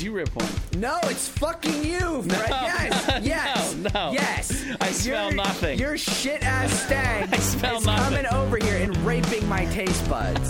did you rip one? No, it's fucking you, Fred. yes, yes, no, no. yes. I smell Your- nothing. Your shit ass stag I smell is nothing. coming over here and raping my taste buds.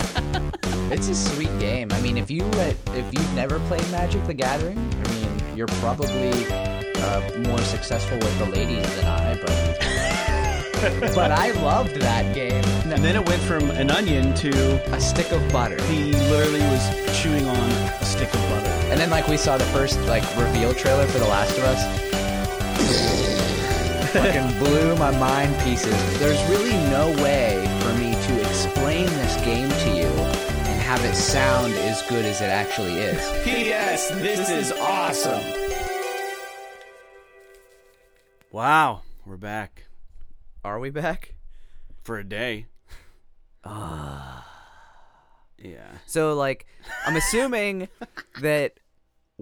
It's a sweet game. I mean, if you uh, if you've never played Magic: The Gathering, I mean, you're probably uh, more successful with the ladies than I. But but I loved that game. And then it went from an onion to A stick of butter, he literally was chewing on a stick of butter. And then like we saw the first like reveal trailer for The Last of Us. Fucking blew my mind pieces. There's really no way for me to explain this game to you and have it sound as good as it actually is. P.S. This is awesome. Wow, we're back Are we back? for a day. Ah. yeah. So like, I'm assuming that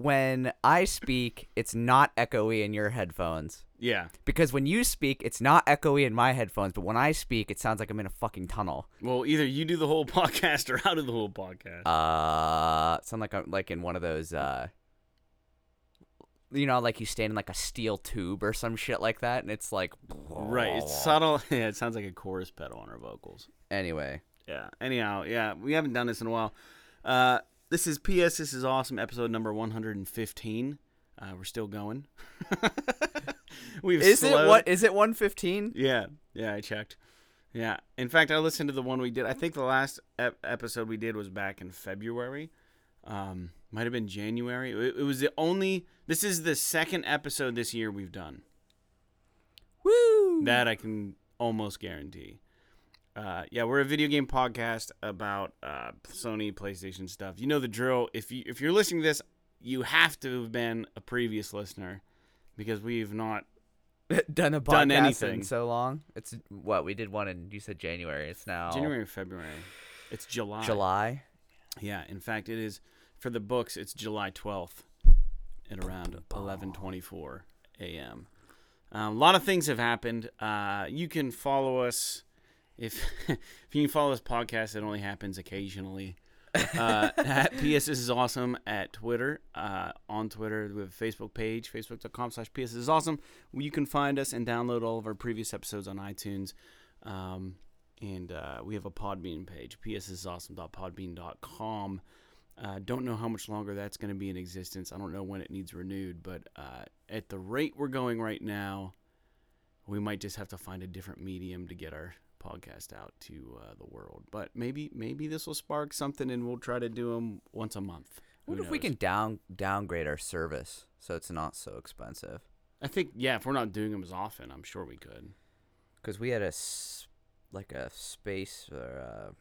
when I speak, it's not echoey in your headphones. Yeah. Because when you speak, it's not echoey in my headphones, but when I speak, it sounds like I'm in a fucking tunnel. Well, either you do the whole podcast or I do the whole podcast. Uh, sound like I'm like in one of those. uh you know, like you stand in like a steel tube or some shit like that, and it's like. right. It's subtle. Yeah, it sounds like a chorus pedal on our vocals. Anyway, Yeah. Anyhow, yeah, we haven't done this in a while. Uh, this is P.S. This is awesome. Episode number 115. Uh, we're still going. We've is it what? Is it 115? Yeah, yeah, I checked. Yeah, in fact, I listened to the one we did. I think the last ep- episode we did was back in February. Um, might have been January. It, it was the only. This is the second episode this year we've done. Woo! That I can almost guarantee. Uh, yeah, we're a video game podcast about uh, Sony PlayStation stuff. You know the drill. If you if you're listening to this, you have to have been a previous listener because we've not done a podcast Done in anything. so long. It's what we did one in. You said January. It's now January or February. It's July. July. Yeah, in fact, it is for the books. It's July twelfth, at around eleven twenty-four a.m. Um, a lot of things have happened. Uh, you can follow us if if you follow this podcast. It only happens occasionally. uh, at PS This is awesome at Twitter. Uh, on Twitter, we have a Facebook page, facebook.com slash PS is awesome. You can find us and download all of our previous episodes on iTunes. Um, and uh, we have a Podbean page, pssawesome.podbean.com. Uh, don't know how much longer that's going to be in existence. I don't know when it needs renewed, but uh, at the rate we're going right now, we might just have to find a different medium to get our podcast out to uh, the world. But maybe maybe this will spark something, and we'll try to do them once a month. I wonder if we can down downgrade our service so it's not so expensive. I think yeah, if we're not doing them as often, I'm sure we could. Because we had a like a space or uh,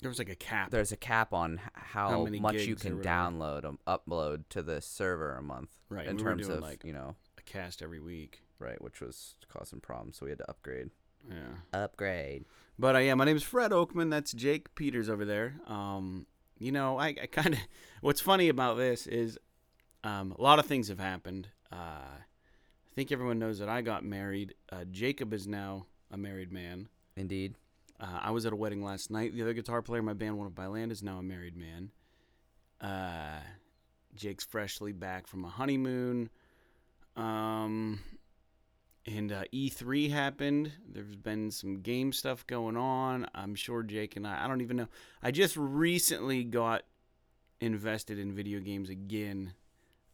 There was like a cap. there's a cap on how, How many much you can download um, upload to the server a month. Right, In we terms of like- you know a cast every week. right, which was causing problems, so we had to upgrade. Yeah. Upgrade. But uh, yeah, my name is Fred Oakman. That's Jake Peters over there. Um, you know, I, I kind of what's funny about this is um, a lot of things have happened. Uh, I think everyone knows that I got married. Uh, Jacob is now a married man. Indeed. Uh, I was at a wedding last night. The other guitar player in my band, one of by land, is now a married man. Uh, Jake's freshly back from a honeymoon. Um, and uh, E3 happened. There's been some game stuff going on. I'm sure Jake and I, I don't even know. I just recently got invested in video games again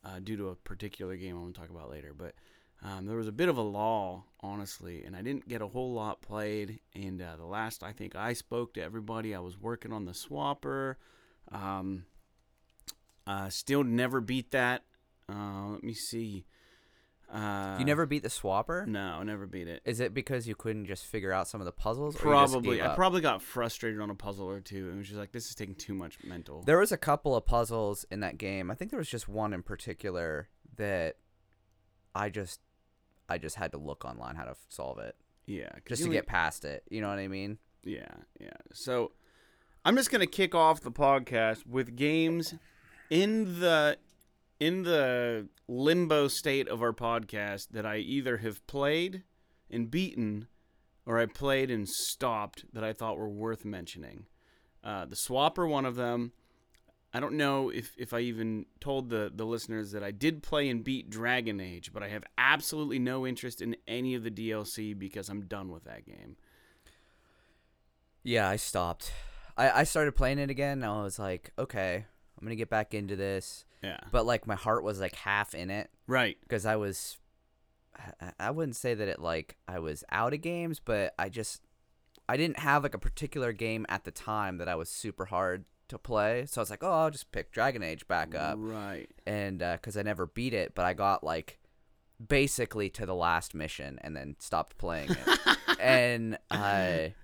uh, due to a particular game I'm going to talk about later. But um, there was a bit of a lull, honestly, and I didn't get a whole lot played. And uh, the last I think I spoke to everybody, I was working on the Swapper. Um, uh, still never beat that. Uh, let me see. Uh, you never beat the swapper? No, I never beat it. Is it because you couldn't just figure out some of the puzzles? or you just Probably. I probably got frustrated on a puzzle or two and was just like, this is taking too much mental. There was a couple of puzzles in that game. I think there was just one in particular that I just I just had to look online how to solve it Yeah. just to only- get past it. You know what I mean? Yeah, yeah. So I'm just gonna kick off the podcast with games in the in the limbo state of our podcast that I either have played and beaten or I played and stopped that I thought were worth mentioning. Uh, the Swapper, one of them. I don't know if, if I even told the, the listeners that I did play and beat Dragon Age, but I have absolutely no interest in any of the DLC because I'm done with that game. Yeah, I stopped. I, I started playing it again. I was like, okay, I'm gonna get back into this. Yeah. But like my heart was like half in it Right. because I was. I- I wouldn't say that it like I was out of games, but I just I didn't have like a particular game at the time that I was super hard to play. So I was like, oh, I'll just pick Dragon Age back up. Right. and uh, because I never beat it, but I got like basically to the last mission and then stopped playing it. and I,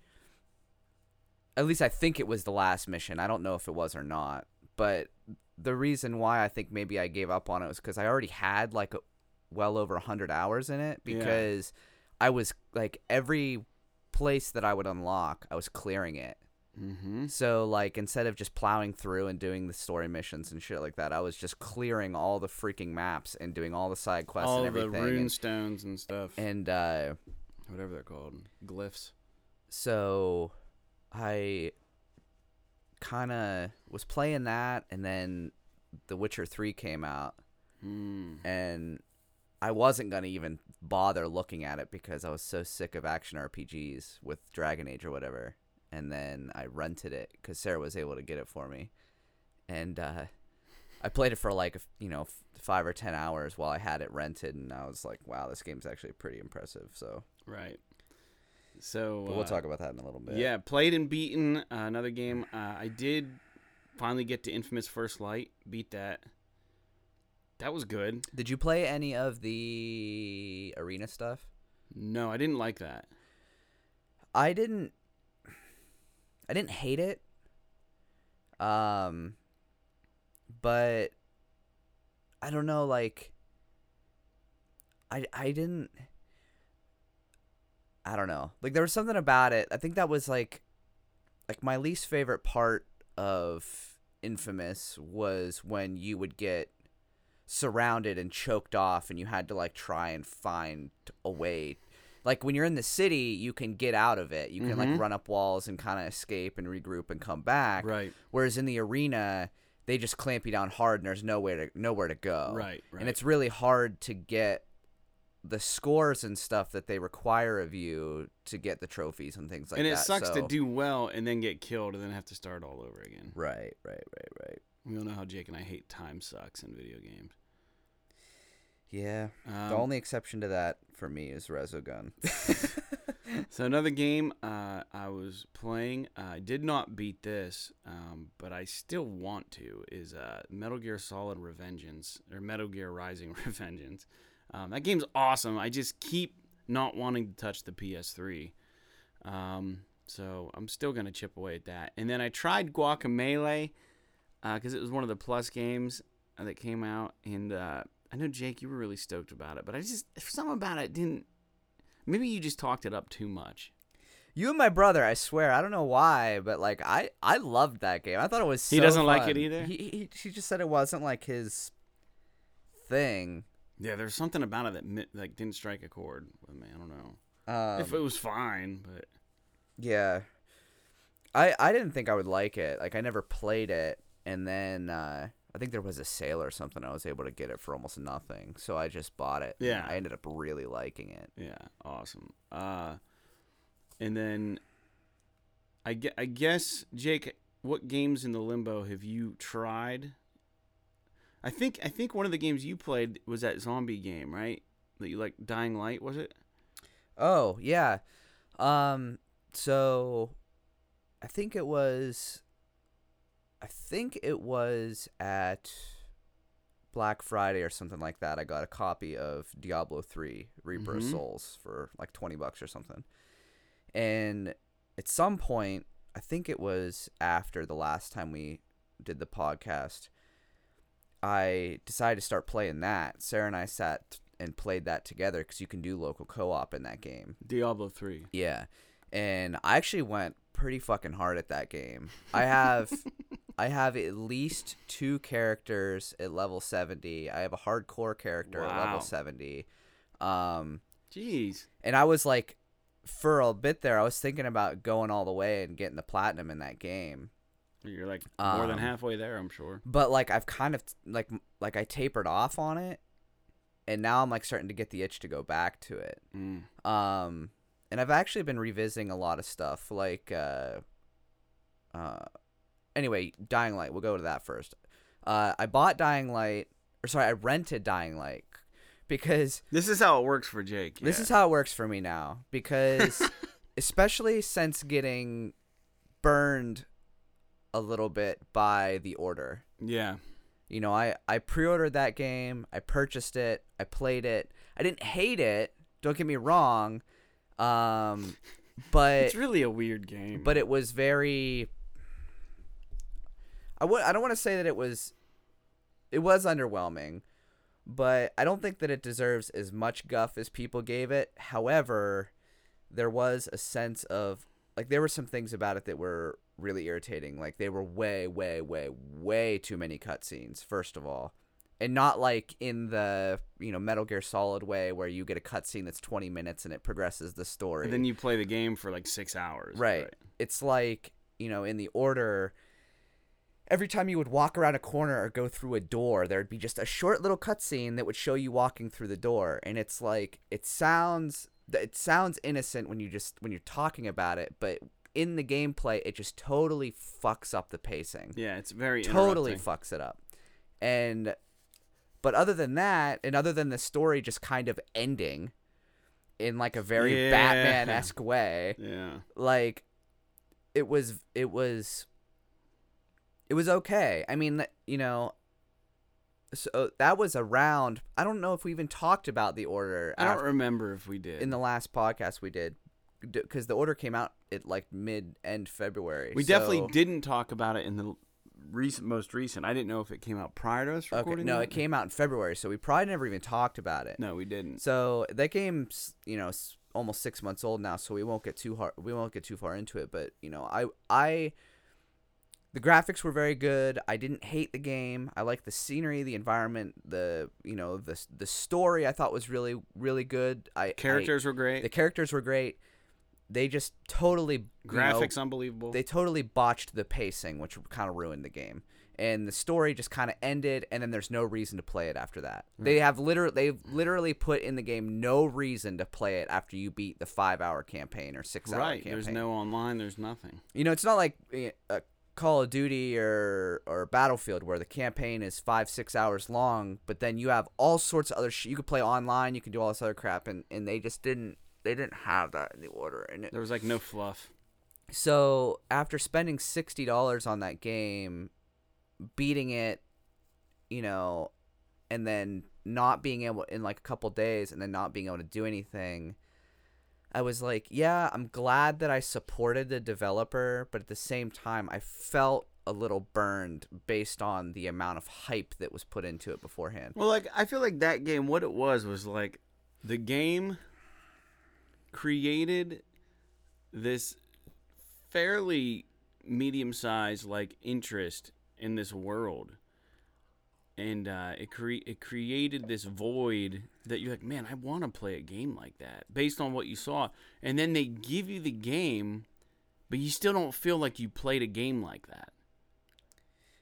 at least I think it was the last mission. I don't know if it was or not, but the reason why I think maybe I gave up on it was because I already had like a, well over 100 hours in it Yeah. because I was like every place that I would unlock, I was clearing it. Mm-hmm. So like instead of just plowing through and doing the story missions and shit like that, I was just clearing all the freaking maps and doing all the side quests All and the everything. rune and, stones and stuff. and uh, whatever they're called. Glyphs. so I kind of was playing that, and then The Witcher Three came out, Mm. and I wasn't gonna even bother looking at it because I was so sick of action RPGs with Dragon Age or whatever. And then I rented it because Sarah was able to get it for me, and uh, I played it for like you know f- five or ten hours while I had it rented, and I was like, wow, this game's actually pretty impressive. So, Right. So but we'll uh, talk about that in a little bit. Yeah, played and beaten. Uh, another game. Uh, I did finally get to Infamous First Light. Beat that. That was good. Did you play any of the arena stuff? No, I didn't like that. I didn't I didn't hate it. Um but I don't know like I I didn't I don't know. Like there was something about it. I think that was like like my least favorite part of Infamous was when you would get surrounded and choked off and you had to like try and find a way like when you're in the city you can get out of it you can Mhm. like run up walls and kind of escape and regroup and come back Right. whereas in the arena they just clamp you down hard and there's nowhere to nowhere to go Right. Right. and it's really hard to get the scores and stuff that they require of you to get the trophies and things like that. and that it sucks to do well and then get killed and then have to start all over again. right right right right We all know how Jake and I hate time sucks in video games. yeah Um, the only exception to that for me is Resogun. So another game uh, I was playing, uh, I did not beat this, um, but I still want to. Is uh, Metal Gear Solid Revengeance or Metal Gear Rising Revengeance. Um, that game's awesome. I just keep not wanting to touch the PS3. Um, so I'm still gonna chip away at that. And then I tried Guacamelee because it was one of the Plus games uh, that came out, and uh, I know Jake, you were really stoked about it, but I just something about it didn't. Maybe you just talked it up too much. You and my brother, I swear, I don't know why, but like I, I loved that game. I thought it was. He doesn't like it either? He, he, he just said it wasn't like his thing. Yeah, there's something about it that like didn't strike a chord with me. I don't know Um, if it was fine, but yeah, I, I didn't think I would like it. Like I never played it, and then uh, I think there was a sale or something. I was able to get it for almost nothing, so I just bought it. Yeah. I ended up really liking it. yeah, awesome. Uh, and then I, gue- I guess Jake, what games in the limbo have you tried? I think I think one of the games you played was that zombie game, right? That you like, Dying Light, was it? Oh yeah, um, so I think it was, I think it was at Black Friday or something like that. I got a copy of Diablo Three: Reaper of Mhm. Souls for like twenty bucks or something, and at some point, I think it was after the last time we did the podcast. I decided to start playing that. Sarah and I sat and played that together because you can do local co-op in that game. Diablo Three. Yeah, and I actually went pretty fucking hard at that game. I have, I have at least two characters at level seventy. I have a hardcore character at level seventy. Um, Jeez. and I was like, for a bit there, I was thinking about going all the way and getting the platinum in that game. You're like more than Um, halfway there, I'm sure. but like I've kind of like like I tapered off on it, and now I'm like starting to get the itch to go back to it. Mm. Um, and I've actually been revisiting a lot of stuff like uh, uh, anyway, Dying Light. We'll go to that first. Uh, I bought Dying Light, or sorry, I rented Dying Light because This is how it works for Jake. this yeah. is how it works for me now because especially since getting burned a little bit by the order. yeah. You know, I I pre-ordered that game, I purchased it, I played it. I didn't hate it, don't get me wrong. Um but It's really a weird game. but it was very I would I don't want to say that it was it was underwhelming, but I don't think that it deserves as much guff as people gave it. However, there was a sense of like there were some things about it that were really irritating. Like they were way way way way too many cutscenes first of all. And not like in the you know Metal Gear Solid way where you get a cutscene that's twenty minutes and it progresses the story. And then you play the game for like six hours. Right. It's like, you know, in the order, every time you would walk around a corner or go through a door, there'd be just a short little cutscene that would show you walking through the door. And it's like, it sounds, it sounds innocent when you just, when you're talking about it, but in the gameplay, it just totally fucks up the pacing Yeah, it's very totally fucks it up. And but other than that, and other than the story just kind of ending in like a very Yeah. Batman esque way, Yeah. like it was it was it was okay. I mean, you know, so uh, that was around. I don't know if we even talked about the order I don't remember if we did. in the last podcast we did because the order came out at like mid end February. we definitely didn't talk about it in the recent, most recent. I didn't know if it came out prior to us Okay, no, that. it came out in February, so we probably never even talked about it. No, we didn't. So that game's you know almost six months old now, so we won't get too hard. We won't get too far into it, but you know, I I the graphics were very good. I didn't hate the game. I liked the scenery, the environment, the you know the the story. I thought was really really good. I I- Characters were great. the characters were great. They just totally you know, Graphics unbelievable. they totally botched the pacing, which kind of ruined the game. And the story just kind of ended, and then there's no reason to play it after that. They have literally they've literally put in the game no reason to play it after you beat the five hour campaign or six hour right. campaign. There's no online. There's nothing. you know, it's not like eh, uh, Call of Duty or or Battlefield where the campaign is five six hours long, but then you have all sorts of other shit. You could play online, you can do all this other crap, and and they just didn't they didn't have that in the order, and it, There was like no fluff. so after spending sixty dollars on that game, beating it, you know, and then not being able in like a couple days, and then not being able to do anything, I was like, yeah, I'm glad that I supported the developer, but at the same time, I felt a little burned based on the amount of hype that was put into it beforehand. Well, like I feel like that game, what it was was like the game created this fairly medium-sized like interest in this world, and uh, it cre- it created this void that you're like, man, I want to play a game like that based on what you saw, and then they give you the game, but you still don't feel like you played a game like that.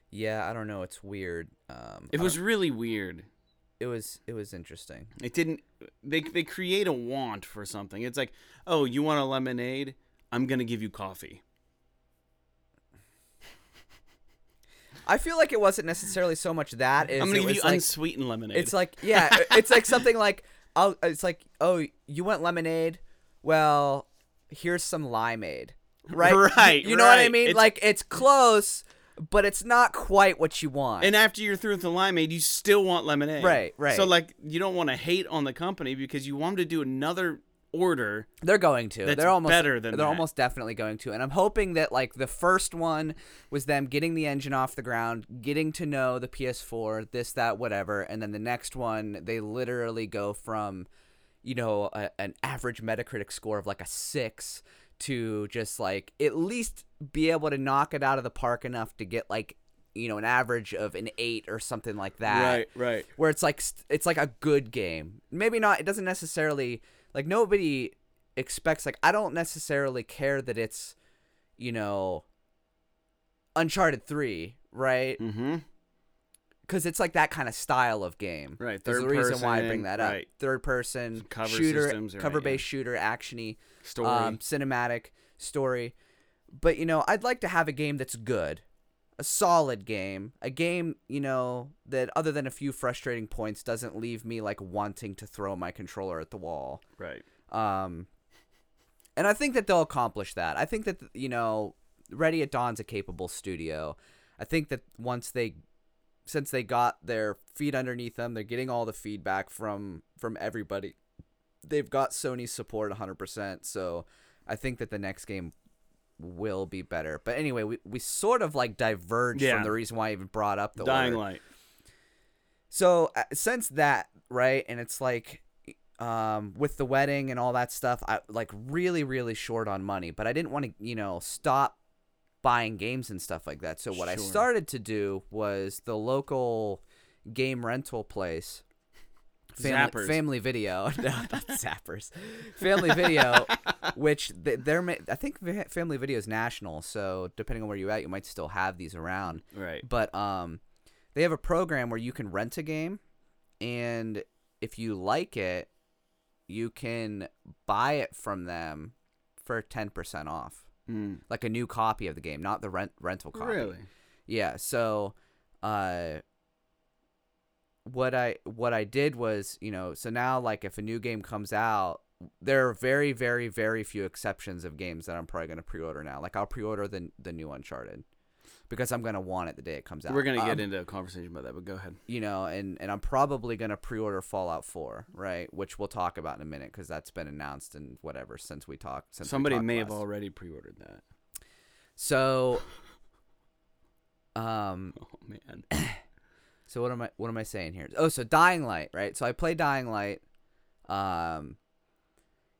Yeah, I don't know, it's weird. Um, It was really weird. It was it was interesting. It didn't. They they create a want for something. It's like, oh, you want a lemonade? I'm gonna give you coffee. I feel like it wasn't necessarily so much that. As I'm gonna give you like, unsweetened lemonade. It's like yeah, it's like something like oh, it's like oh, you want lemonade? Well, here's some limeade, right? Right, You know what I mean? It's- like it's close, but it's not quite what you want. and after you're through with the limeade, you still want lemonade. Right, right. So like, you don't want to hate on the company because you want them to do another order. They're going to. They're almost better than They're that. almost definitely going to. And I'm hoping that like the first one was them getting the engine off the ground, getting to know the PS4, this, that, whatever, and then the next one they literally go from, you know, a, an average Metacritic score of like a six to just like at least be able to knock it out of the park enough to get like you know an average of an eight or something like that Right, right. where it's like it's like a good game. Maybe not. It doesn't necessarily like nobody expects. Like I don't necessarily care that it's you know Uncharted 3, right? Mm-hmm. Because it's like that kind of style of game. Right, There's third the reason why I bring that up. right. Third person Some cover shooter, systems, right, cover based yeah. shooter, actiony, Story. um, cinematic story. But you know, I'd like to have a game that's good, a solid game, a game you know that other than a few frustrating points doesn't leave me like wanting to throw my controller at the wall. right. Um, and I think that they'll accomplish that. I think that you know, Ready at Dawn's a capable studio. I think that once they, since they got their feet underneath them, they're getting all the feedback from from everybody. They've got Sony's support 100%. So I think that the next game will be better. But anyway, we, we sort of like diverged Yeah. from the reason why I even brought up the Dying order. Light. So uh, since that, right, and it's like um with the wedding and all that stuff, I like really really short on money, but I didn't want to, you know, stop buying games and stuff like that. So what I started to do was the local game rental place Family, Zappers. family video, no, not Zappers. Family Video, which they're, I think Family Video is national, so depending on where you're at, you might still have these around Right. but um they have a program where you can rent a game and if you like it you can buy it from them for 10% off Mm. like a new copy of the game not the rent rental copy Really? yeah so uh what i what i did was you know so now like if a new game comes out there are very very very few exceptions of games that i'm probably going to pre-order now like i'll pre-order the the new uncharted because i'm going to want it the day it comes out We're gonna Um, get into a conversation about that, but go ahead. you know, and and I'm probably gonna pre-order Fallout 4, right? Which we'll talk about in a minute because that's been announced and whatever since we talked. Since we Somebody talked may have already pre-ordered that. So, um, Oh man. so what am I what am I saying here? Oh, so Dying Light, right? So I play Dying Light, um,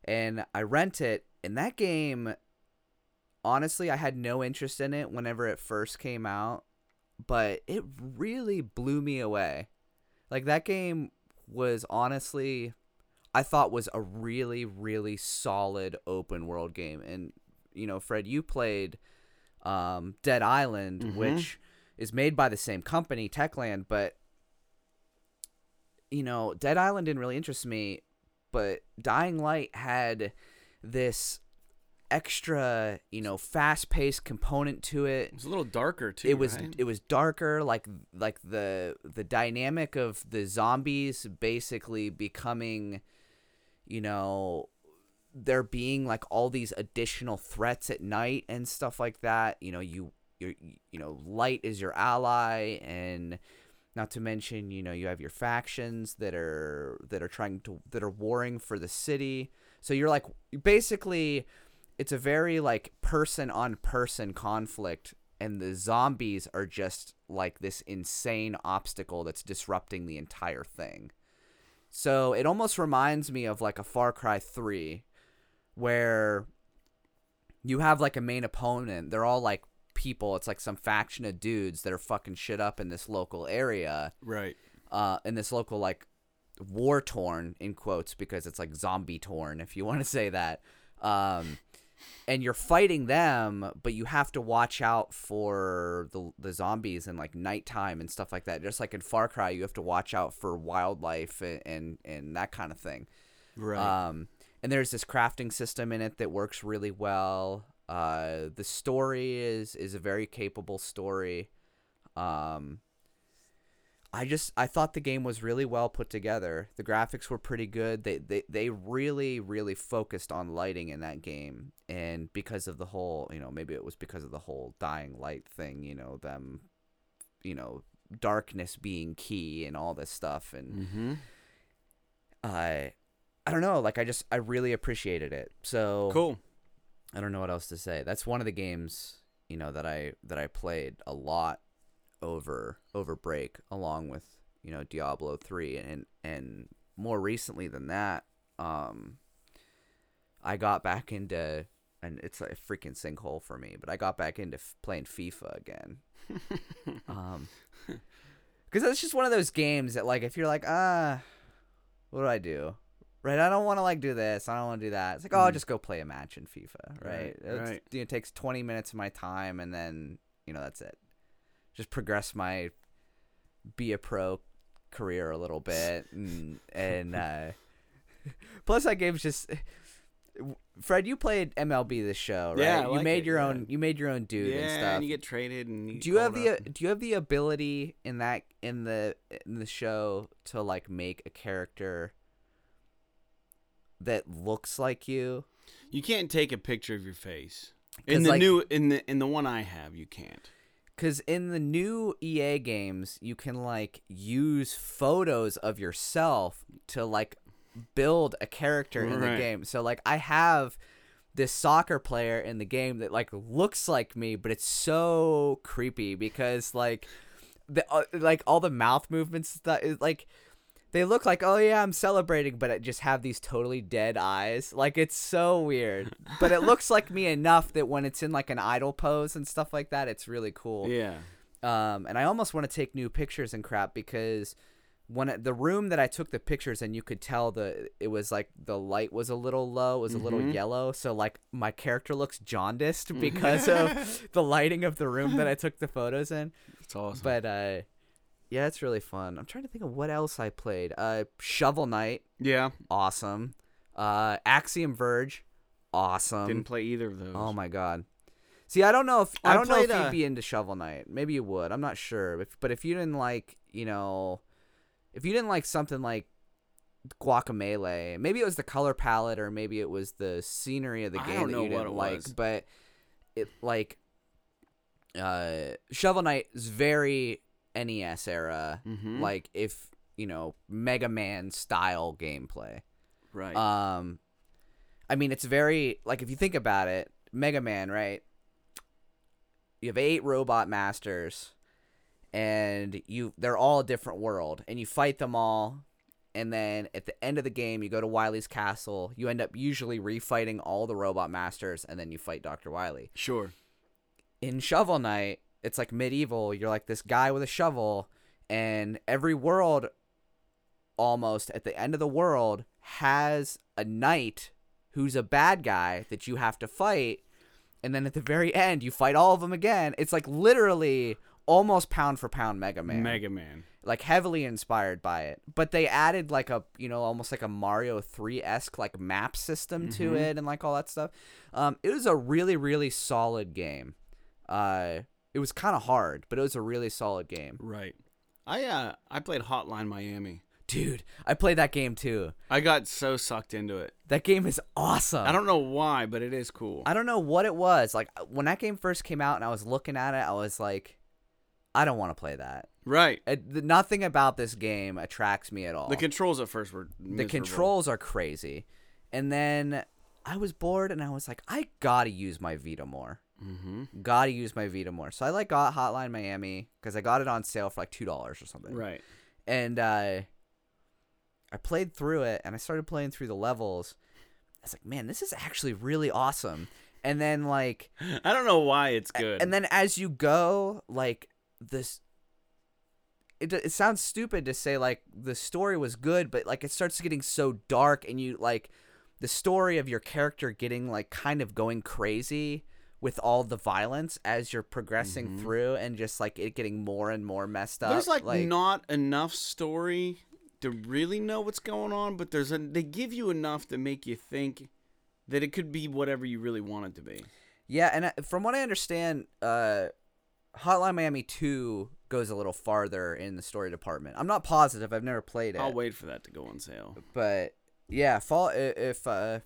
and I rent it, and that game. Honestly, I had no interest in it whenever it first came out, but it really blew me away. Like that game was honestly I thought was a really really solid open world game and you know Fred you played um, Dead Island Mhm. which is made by the same company Techland but you know Dead Island didn't really interest me but Dying Light had this extra you know fast paced component to it It's a little darker too. it was right? it was darker like like the the dynamic of the zombies basically becoming you know there being like all these additional threats at night and stuff like that you know you you you know light is your ally and not to mention you know you have your factions that are that are trying to that are warring for the city so you're like basically it's a very like person on person conflict and the zombies are just like this insane obstacle that's disrupting the entire thing so it almost reminds me of like a far cry 3 where you have like a main opponent they're all like people it's like some faction of dudes that are fucking shit up in this local area right. uh, in this local like war torn in quotes because it's like zombie torn if you want to say that um, and you're fighting them but you have to watch out for the the zombies and like nighttime and stuff like that just like in Far Cry you have to watch out for wildlife and and, and that kind of thing Right. um, and there's this crafting system in it that works really well. Uh, the story is is a very capable story. Um, I just I thought the game was really well put together. The graphics were pretty good. They they they really really focused on lighting in that game, and because of the whole you know maybe it was because of the whole dying light thing. You know them, you know darkness being key and all this stuff and mm-hmm. I I don't know, like I just I really appreciated it. So Cool. I don't know what else to say. That's one of the games, you know, that I that I played a lot over over break along with, you know, Diablo 3 and and more recently than that, um I got back into and it's a freaking sinkhole for me, but I got back into f- playing FIFA again. um because that's just one of those games that like if you're like ah what do i do right i don't want to like do this i don't want to do that it's like oh i'll Mhm. just go play a match in fifa right, Right, It's- right. you know, it takes 20 minutes of my time and then you know, that's it. Just progress my be a pro career a little bit, and and uh, plus that game's just. Fred, you played MLB The Show, right? Yeah, you made it, your yeah. own. You made your own dude yeah, and stuff. you get traded and you do you have the up. do you have the ability in that in the in the show to like make a character that looks like you? You can't take a picture of your face In the like- new in the in the one I have, you can't. Because in the new EA games, you can like use photos of yourself to like build a character in the game. So like I have this soccer player in the game that like looks like me, but it's so creepy because like the uh, like all the mouth movements that is like they look like oh yeah I'm celebrating, but it just have these totally dead eyes. Like it's so weird, but it looks like me enough that when it's in like an idle pose and stuff like that, it's really cool. Yeah. Um, and I almost want to take new pictures and crap because when it, the room that I took the pictures in, you could tell the it was like the light was a little low, it was a little Mhm. yellow, so like my character looks jaundiced because of the lighting of the room that I took the photos in. It's awesome. But uh, yeah, it's really fun. I'm trying to think of what else I played. Uh, Shovel Knight, yeah, awesome. Uh, Axiom Verge, awesome. didn't play either of those. Oh my god. See, I don't know if I, I don't know if you'd uh, be into Shovel Knight. Maybe you would. I'm not sure. If, but if you didn't like, you know, if you didn't like something like Guacamole, maybe it was the color palette or maybe it was the scenery of the game that know you didn't like. was. But it like uh Shovel Knight is very NES era. Mhm. Like if you know Mega Man style gameplay. right. Um, I mean, it's very like if you think about it, Mega Man, right? You have eight robot masters, and you they're all a different world, and you fight them all. And then at the end of the game, you go to Wily's castle. You end up usually refighting all the robot masters, and then you fight Doctor Wily sure. in Shovel Knight, it's like medieval. You're like this guy with a shovel, and every world, almost at the end of the world, has a knight who's a bad guy that you have to fight. And then at the very end, you fight all of them again. It's like literally almost pound for pound Mega Man Mega Man. like heavily inspired by it. But they added like a you know almost like a Mario three esque like map system to Mhm. it and like all that stuff. Um, it was a really really solid game. Uh, it was kind of hard, but it was a really solid game, Right. I uh I played Hotline Miami. dude. I played that game too. I got so sucked into it. That game is awesome. I don't know why, but it is cool. I don't know what it was. Like when that game first came out and I was looking at it, I was like, I don't want to play that. right. It, the, nothing about this game attracts me at all. The controls at first were the controls are crazy and then i was bored and i was like i gotta use my vita more Mhm. gotta use my vita more so i like got hotline miami because i got it on sale for like two dollars or something Right. and uh, i played through it and i started playing through the levels i was like man this is actually really awesome and then like I don't know why it's good. and then as you go, like this, it it sounds stupid to say like the story was good, but like it starts getting so dark, and you like the story of your character getting like kind of going crazy with all the violence as you're progressing Mhm. through, and just like it getting more and more messed up. there's like, not enough story to really know what's going on, but there's a they give you enough to make you think that it could be whatever you really want it to be. Yeah, and uh, from what I understand, uh, Hotline Miami Two goes a little farther in the story department. I'm not positive. I've never played it. I'll wait for that to go on sale. but yeah, fall if uh,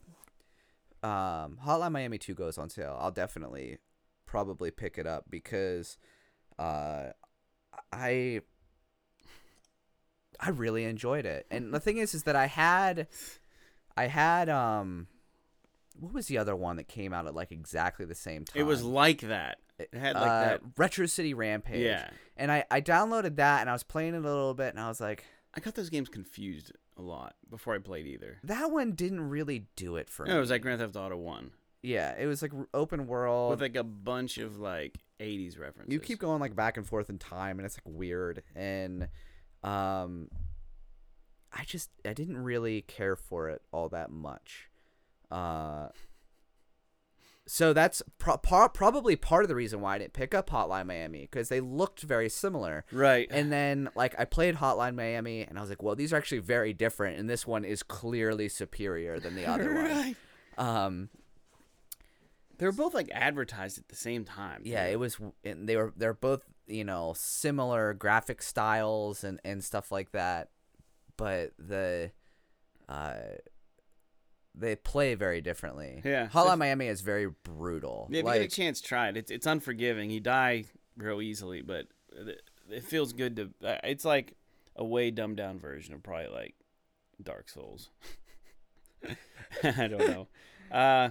um, Hotline Miami Two goes on sale, I'll definitely probably pick it up because uh, I I really enjoyed it, and the thing is, is that I had I had um, what was the other one that came out at like exactly the same time? It was like that. It had like uh, that. Retro City Rampage. Yeah. and I I downloaded that and I was playing it a little bit, and I was like, I got those games confused a lot before I played either. that one didn't really do it for No, me. it was like Grand Theft Auto One Yeah, it was like open world. with like a bunch of like '80s references. you keep going like back and forth in time, and it's like weird. And um, I just I didn't really care for it all that much. Uh, so that's pro- par- probably part of the reason why I didn't pick up Hotline Miami because they looked very similar. Right. And then like I played Hotline Miami and I was like, well, these are actually very different, and this one is clearly superior than the other one. right. Um, They were both like advertised at the same time. yeah, it was. And they were they're both you know similar graphic styles and and stuff like that, but the uh they play very differently. Yeah. Hotline Miami is very brutal. Yeah, if you like, get a chance, try it. It's it's unforgiving. You die real easily, but it, it feels good to. uh, It's like a way dumbed down version of probably like Dark Souls. I don't know. Uh,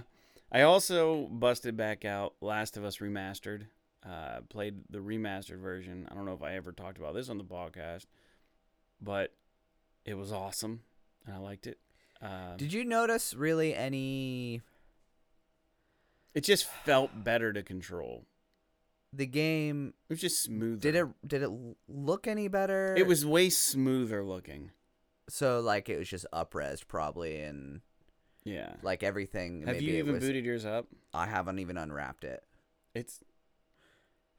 I also busted back out Last of Us Remastered. Uh, played the remastered version. I don't know if I ever talked about this on the podcast, but it was awesome and I liked it. Um, Did you notice really any it just felt better to control. the game? It was just smoother. Did it did it look any better? It was way smoother looking. so like it was just upres probably and Yeah. like everything. Have maybe you even was, booted yours up? I haven't even unwrapped it. It's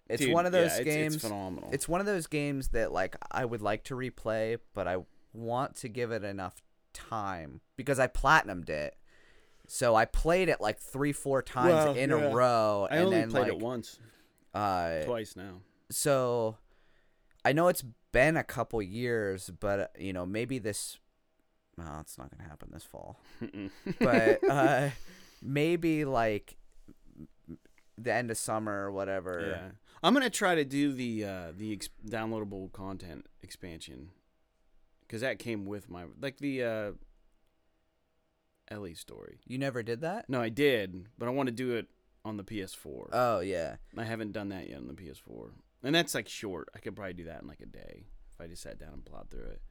It's dude, one of those yeah, it's- games. It's, phenomenal. It's one of those games that like I would like to replay, but I want to give it enough time because I platinumed it. So I played it like three, four times Well, in yeah. a row, I and only then played like, it once, uh, twice now. so I know it's been a couple years, but uh, you know maybe this. Well, it's not gonna happen this fall, but uh, maybe like the end of summer or whatever. yeah, I'm gonna try to do the uh, the ex- downloadable content expansion because that came with my like the uh, Ellie story. You never did that? No, I did, but I want to do it on the PS4. Oh yeah. I haven't done that yet on the PS4, and that's like short. I could probably do that in like a day if I just sat down and plowed through it.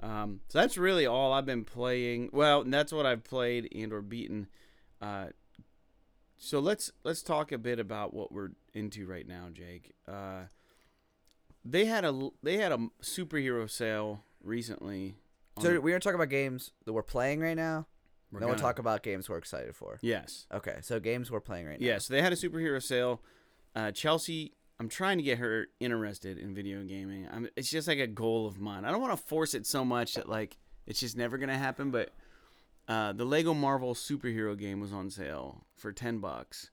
Um, so that's really all I've been playing. Well, that's what I've played and or beaten. Uh, so let's let's talk a bit about what we're into right now, Jake. Uh, they had a they had a superhero sale recently. So we're gonna talk about games that we're playing right now. we're then we'll talk about games we're excited for. Yes. Okay, so games we're playing right now. Yeah, so they had a superhero sale. Uh, Chelsea, I'm trying to get her interested in video gaming. I'm, it's just like a goal of mine. I don't want to force it so much that like it's just never gonna happen. But uh, the Lego Marvel superhero game was on sale for ten bucks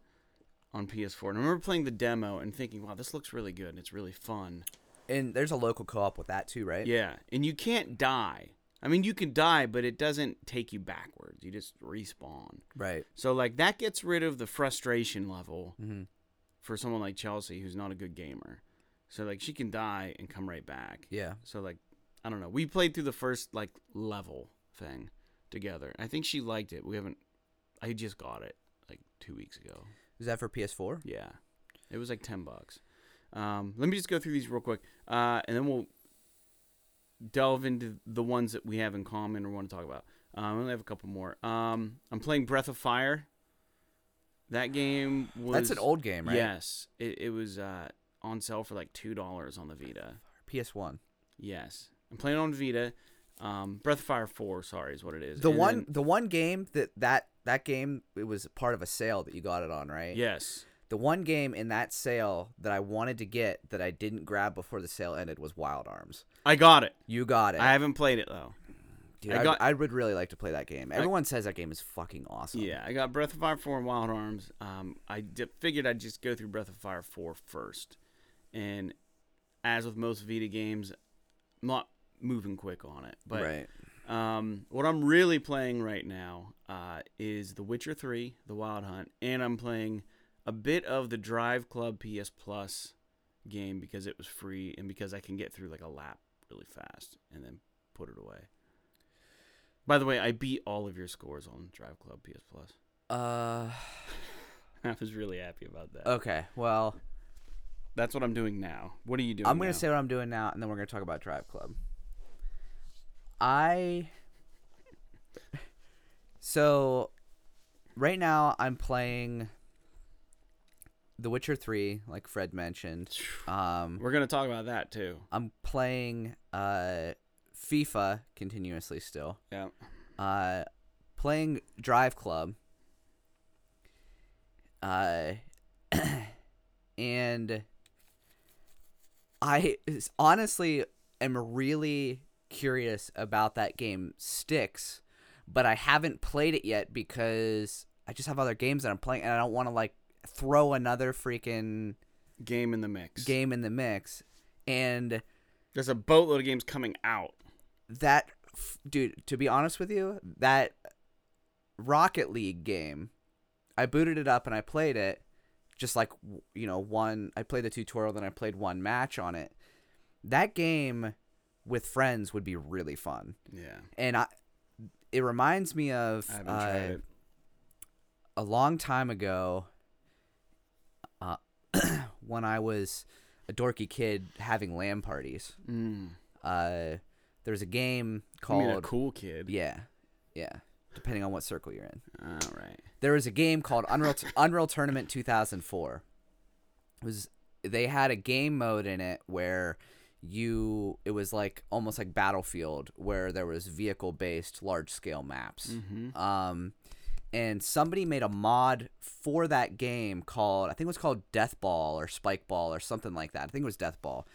on PS4, and I remember playing the demo and thinking, "Wow, this looks really good. and It's really fun." And there's a local co-op with that too, right? Yeah, and you can't die. I mean, you can die, but it doesn't take you backwards. You just respawn. Right. So like that gets rid of the frustration level Mhm. for someone like Chelsea who's not a good gamer. So like she can die and come right back. Yeah. So like I don't know. We played through the first like level thing together. I think she liked it. We haven't I just got it like 2 weeks ago. Is that for PS4? Yeah. It was like 10 bucks. Um, let me just go through these real quick. Uh, and then we'll delve into the ones that we have in common or want to talk about. Um, I only have a couple more. Um, I'm playing Breath of Fire. That game was That's an old game, right? Yes, it, it was uh, on sale for like two dollars on the Vita. PS1. Yes, I'm playing on Vita. Um, Breath of Fire Four, sorry, is what it is. The And one, then- the one game that that that game it was part of a sale that you got it on, right? yes, The one game in that sale that I wanted to get that I didn't grab before the sale ended was Wild Arms. I got it. You got it. I haven't played it though. Dude, I I, got- I would really like to play that game. Everyone says that game is fucking awesome. Yeah, I got Breath of Fire 4 and Wild Arms. Um, I figured I'd just go through Breath of Fire 4 first. And as with most Vita games, I'm not moving quick on it. But right. um, what I'm really playing right now uh, is The Witcher 3, The Wild Hunt, and I'm playing a bit of the Drive Club PS Plus game because it was free and because I can get through like a lap really fast and then put it away. By the way, I beat all of your scores on Drive Club PS Plus. Uh. I was really happy about that. Okay. Well, That's what I'm doing now. What are you doing? I'm gonna now? say what I'm doing now, and then we're gonna talk about Drive Club. I so right now I'm playing The Witcher Three, like Fred mentioned. Um, we're gonna talk about that too. I'm playing uh FIFA continuously still. Yeah. Uh, playing Drive Club. uh, and I honestly am really curious about that game Styx, but I haven't played it yet because I just have other games that I'm playing, and I don't want to like throw another freaking Game in the mix. game in the mix. And There's a boatload of games coming out. that, dude, to be honest with you, that Rocket League game, I booted it up and I played it. Just like you know, one I played the tutorial, then I played one match on it. That game with friends would be really fun, Yeah. and I. It reminds me of uh, a long time ago when I was a dorky kid having LAN parties. Mm. Uh, there was a game mean, a called cool kid. yeah, yeah, depending on what circle you're in. All right. There was a game called Unreal Unreal Tournament 2004. It was they had a game mode in it where you it was like almost like Battlefield where there was vehicle based large scale maps. Mm-hmm. Um, and somebody made a mod for that game called I think it was called Death Ball or Spike Ball or something like that. I think it was Death Ball,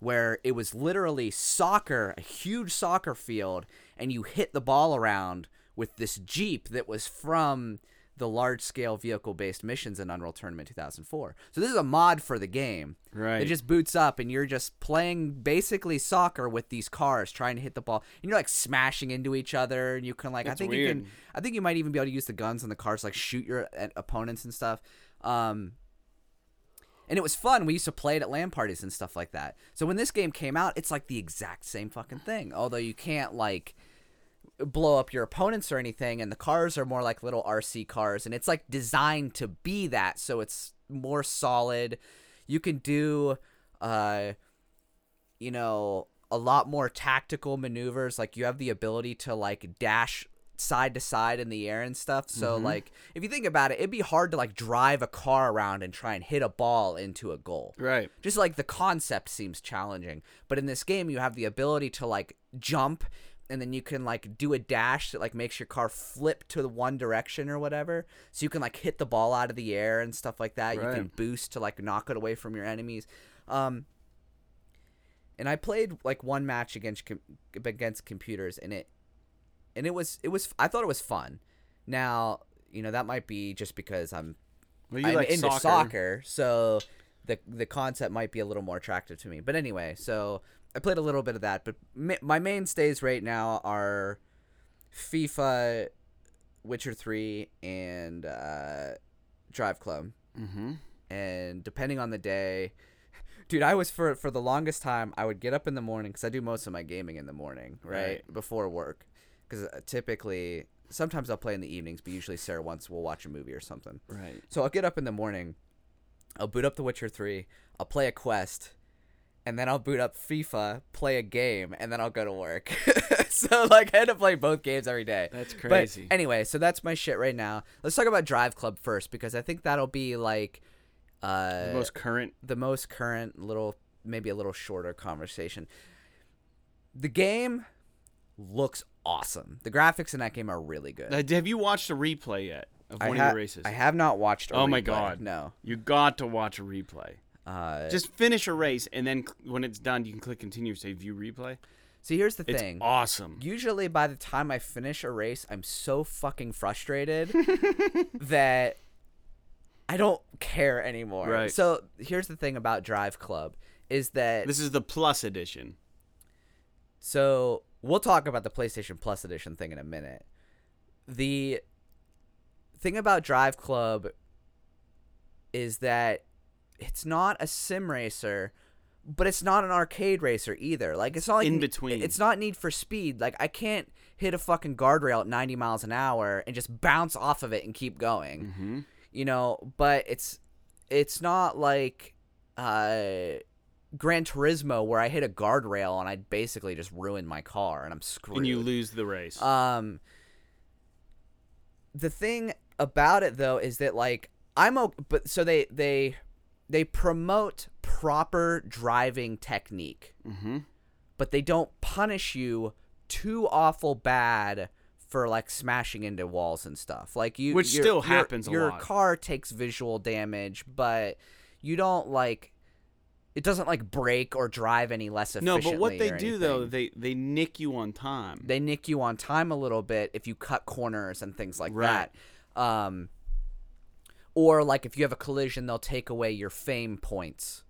where it was literally soccer, a huge soccer field, and you hit the ball around with this jeep that was from the large scale vehicle based missions in Unreal Tournament 2004. So this is a mod for the game. Right. It just boots up and you're just playing basically soccer with these cars trying to hit the ball. And you're like smashing into each other and you can like That's I think you can. I think you might even be able to use the guns on the cars to, like shoot your uh, opponents and stuff. Um and it was fun. We used to play it at LAN parties and stuff like that. So when this game came out, it's like the exact same fucking thing. Although you can't like blow up your opponents or anything and the cars are more like little RC cars and it's like designed to be that so it's more solid. You can do uh you know a lot more tactical maneuvers like you have the ability to like dash side to side in the air and stuff. So like if you think about it, it'd be hard to like drive a car around and try and hit a ball into a goal. Right. Just like the concept seems challenging. But in this game, you have the ability to like jump and then you can like do a dash that like makes your car flip to the one direction or whatever. So you can like hit the ball out of the air and stuff like that. You can boost to like knock it away from your enemies. Um and I played like one match against com- against computers and it and it was it was I thought it was fun. Now, you know, that might be just because I'm Well, I'm like into soccer. soccer. so the the concept might be a little more attractive to me. But anyway, so I played a little bit of that, but ma- my mainstays right now are FIFA, Witcher Three, and uh, Drive Club. Mm-hmm. And depending on the day, dude, I was for for the longest time I would get up in the morning because I do most of my gaming in the morning, right, Right. before work. Because typically, sometimes I'll play in the evenings, but usually Sarah wants we'll watch a movie or something. Right. So I'll get up in the morning, I'll boot up The Witcher 3, I'll play a quest, and then I'll boot up FIFA, play a game, and then I'll go to work. so like I end up playing both games every day. That's But crazy. anyway, so that's my shit right now. Let's talk about Drive Club first because I think that'll be like uh the most current. the most current little maybe a little shorter conversation. The game looks awesome. The graphics in that game are really good. Uh, have you watched a replay yet of I one ha- of your races? I have not watched. a Oh my. God. No. You got to watch a replay. Uh, Just finish a race, and then cl- when it's done, you can click continue. To say view replay. see, here's the It's thing. awesome. Usually, by the time I finish a race, I'm so fucking frustrated that I don't care anymore. Right. So here's the thing about Drive Club is that This is the plus edition. So we'll talk about the PlayStation Plus edition thing in a minute. The thing about Drive Club is that it's not a sim racer, but it's not an arcade racer either. Like it's not like In between. It's not Need for Speed. Like I can't hit a fucking guardrail at 90 miles an hour and just bounce off of it and keep going Mm-hmm. you know but it's it's not like uh Gran Turismo where I hit a guardrail and I basically just ruined my car and I'm screwed. And you lose the race. Um the thing about it though is that like I'm okay, but so they they they promote proper driving technique, mm-hmm. but they don't punish you too awful bad for like smashing into walls and stuff. Like you, Which your- still your- happens a Your car takes visual damage, but you don't like. It doesn't like break or drive any less efficiently. No, but what they do though, they they nick you on time. they nick you on time a little bit if you cut corners and things like Right. that. Um, or like if you have a collision, they'll take away your fame points,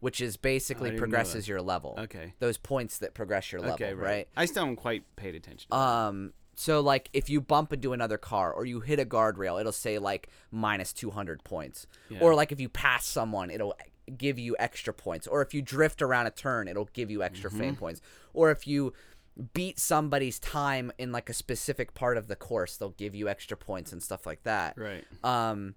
which is basically didn't progresses your level. Okay. Those points that progress your level, okay, right? I still haven't quite paid attention. Um, so like if you bump into another car or you hit a guardrail, it'll say like minus 200 points. Yeah. Or like if you pass someone, it'll give you extra points. Or if you drift around a turn, it'll give you extra Mm-hmm. fame points. Or if you beat somebody's time in like a specific part of the course, they'll give you extra points and stuff like that. right. Um,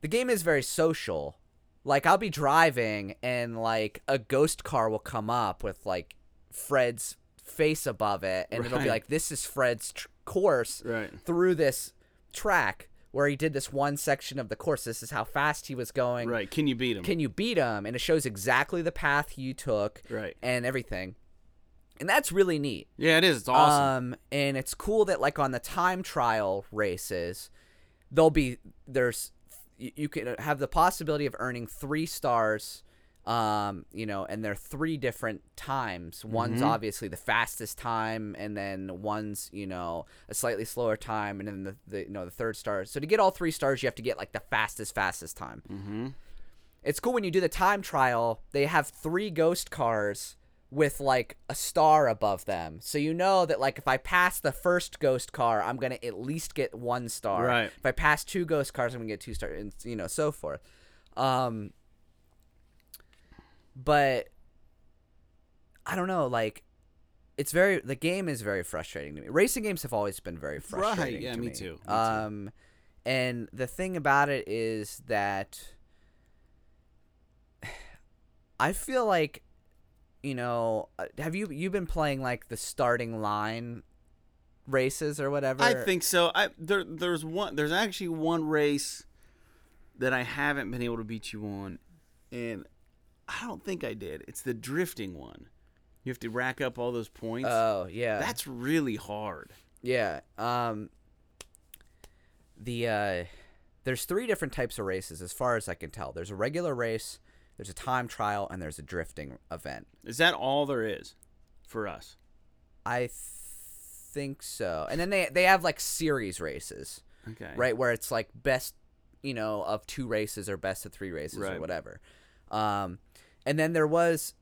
the game is very social. Like I'll be driving and like a ghost car will come up with like Fred's face above it, and it'll be like, "This is Fred's tr- course Right. through this track where he did this one section of the course. This is how fast he was going. Right. Can you beat him? Can you beat him?" And it shows exactly the path you took right. and everything, and that's really neat. Yeah, it is. It's awesome. Um, and it's cool that like on the time trial races, there'll be there's you, you can have the possibility of earning three stars. Um, you know, and they're three different times. One's Mhm. obviously the fastest time, and then one's you know a slightly slower time, and then the, the you know the third star. So to get all three stars, you have to get like the fastest fastest time. mm-hmm. It's cool when you do the time trial, they have three ghost cars with like a star above them. So you know that like if I pass the first ghost car, I'm going to at least get one star. Right. If I pass two ghost cars, I'm going to get two stars and you know so forth. Um but I don't know like it's very the game is very frustrating to me. Racing games have always been very frustrating. right. yeah, to me me too, me too. Um, and the thing about it is that I feel like, you know, uh, have you you been playing like the starting line races or whatever? I think so. I there there's one there's actually one race that I haven't been able to beat you on, and I don't think I did. It's the drifting one. You have to rack up all those points. Oh yeah, That's really hard. Yeah. Um the uh there's three different types of races as far as I can tell. There's a regular race, there's a time trial, and there's a drifting event. Is that all there is for us? I th- think so. And then they they have like series races, Okay. right, where it's like best, you know, of two races or best of three races or whatever. Um and then there was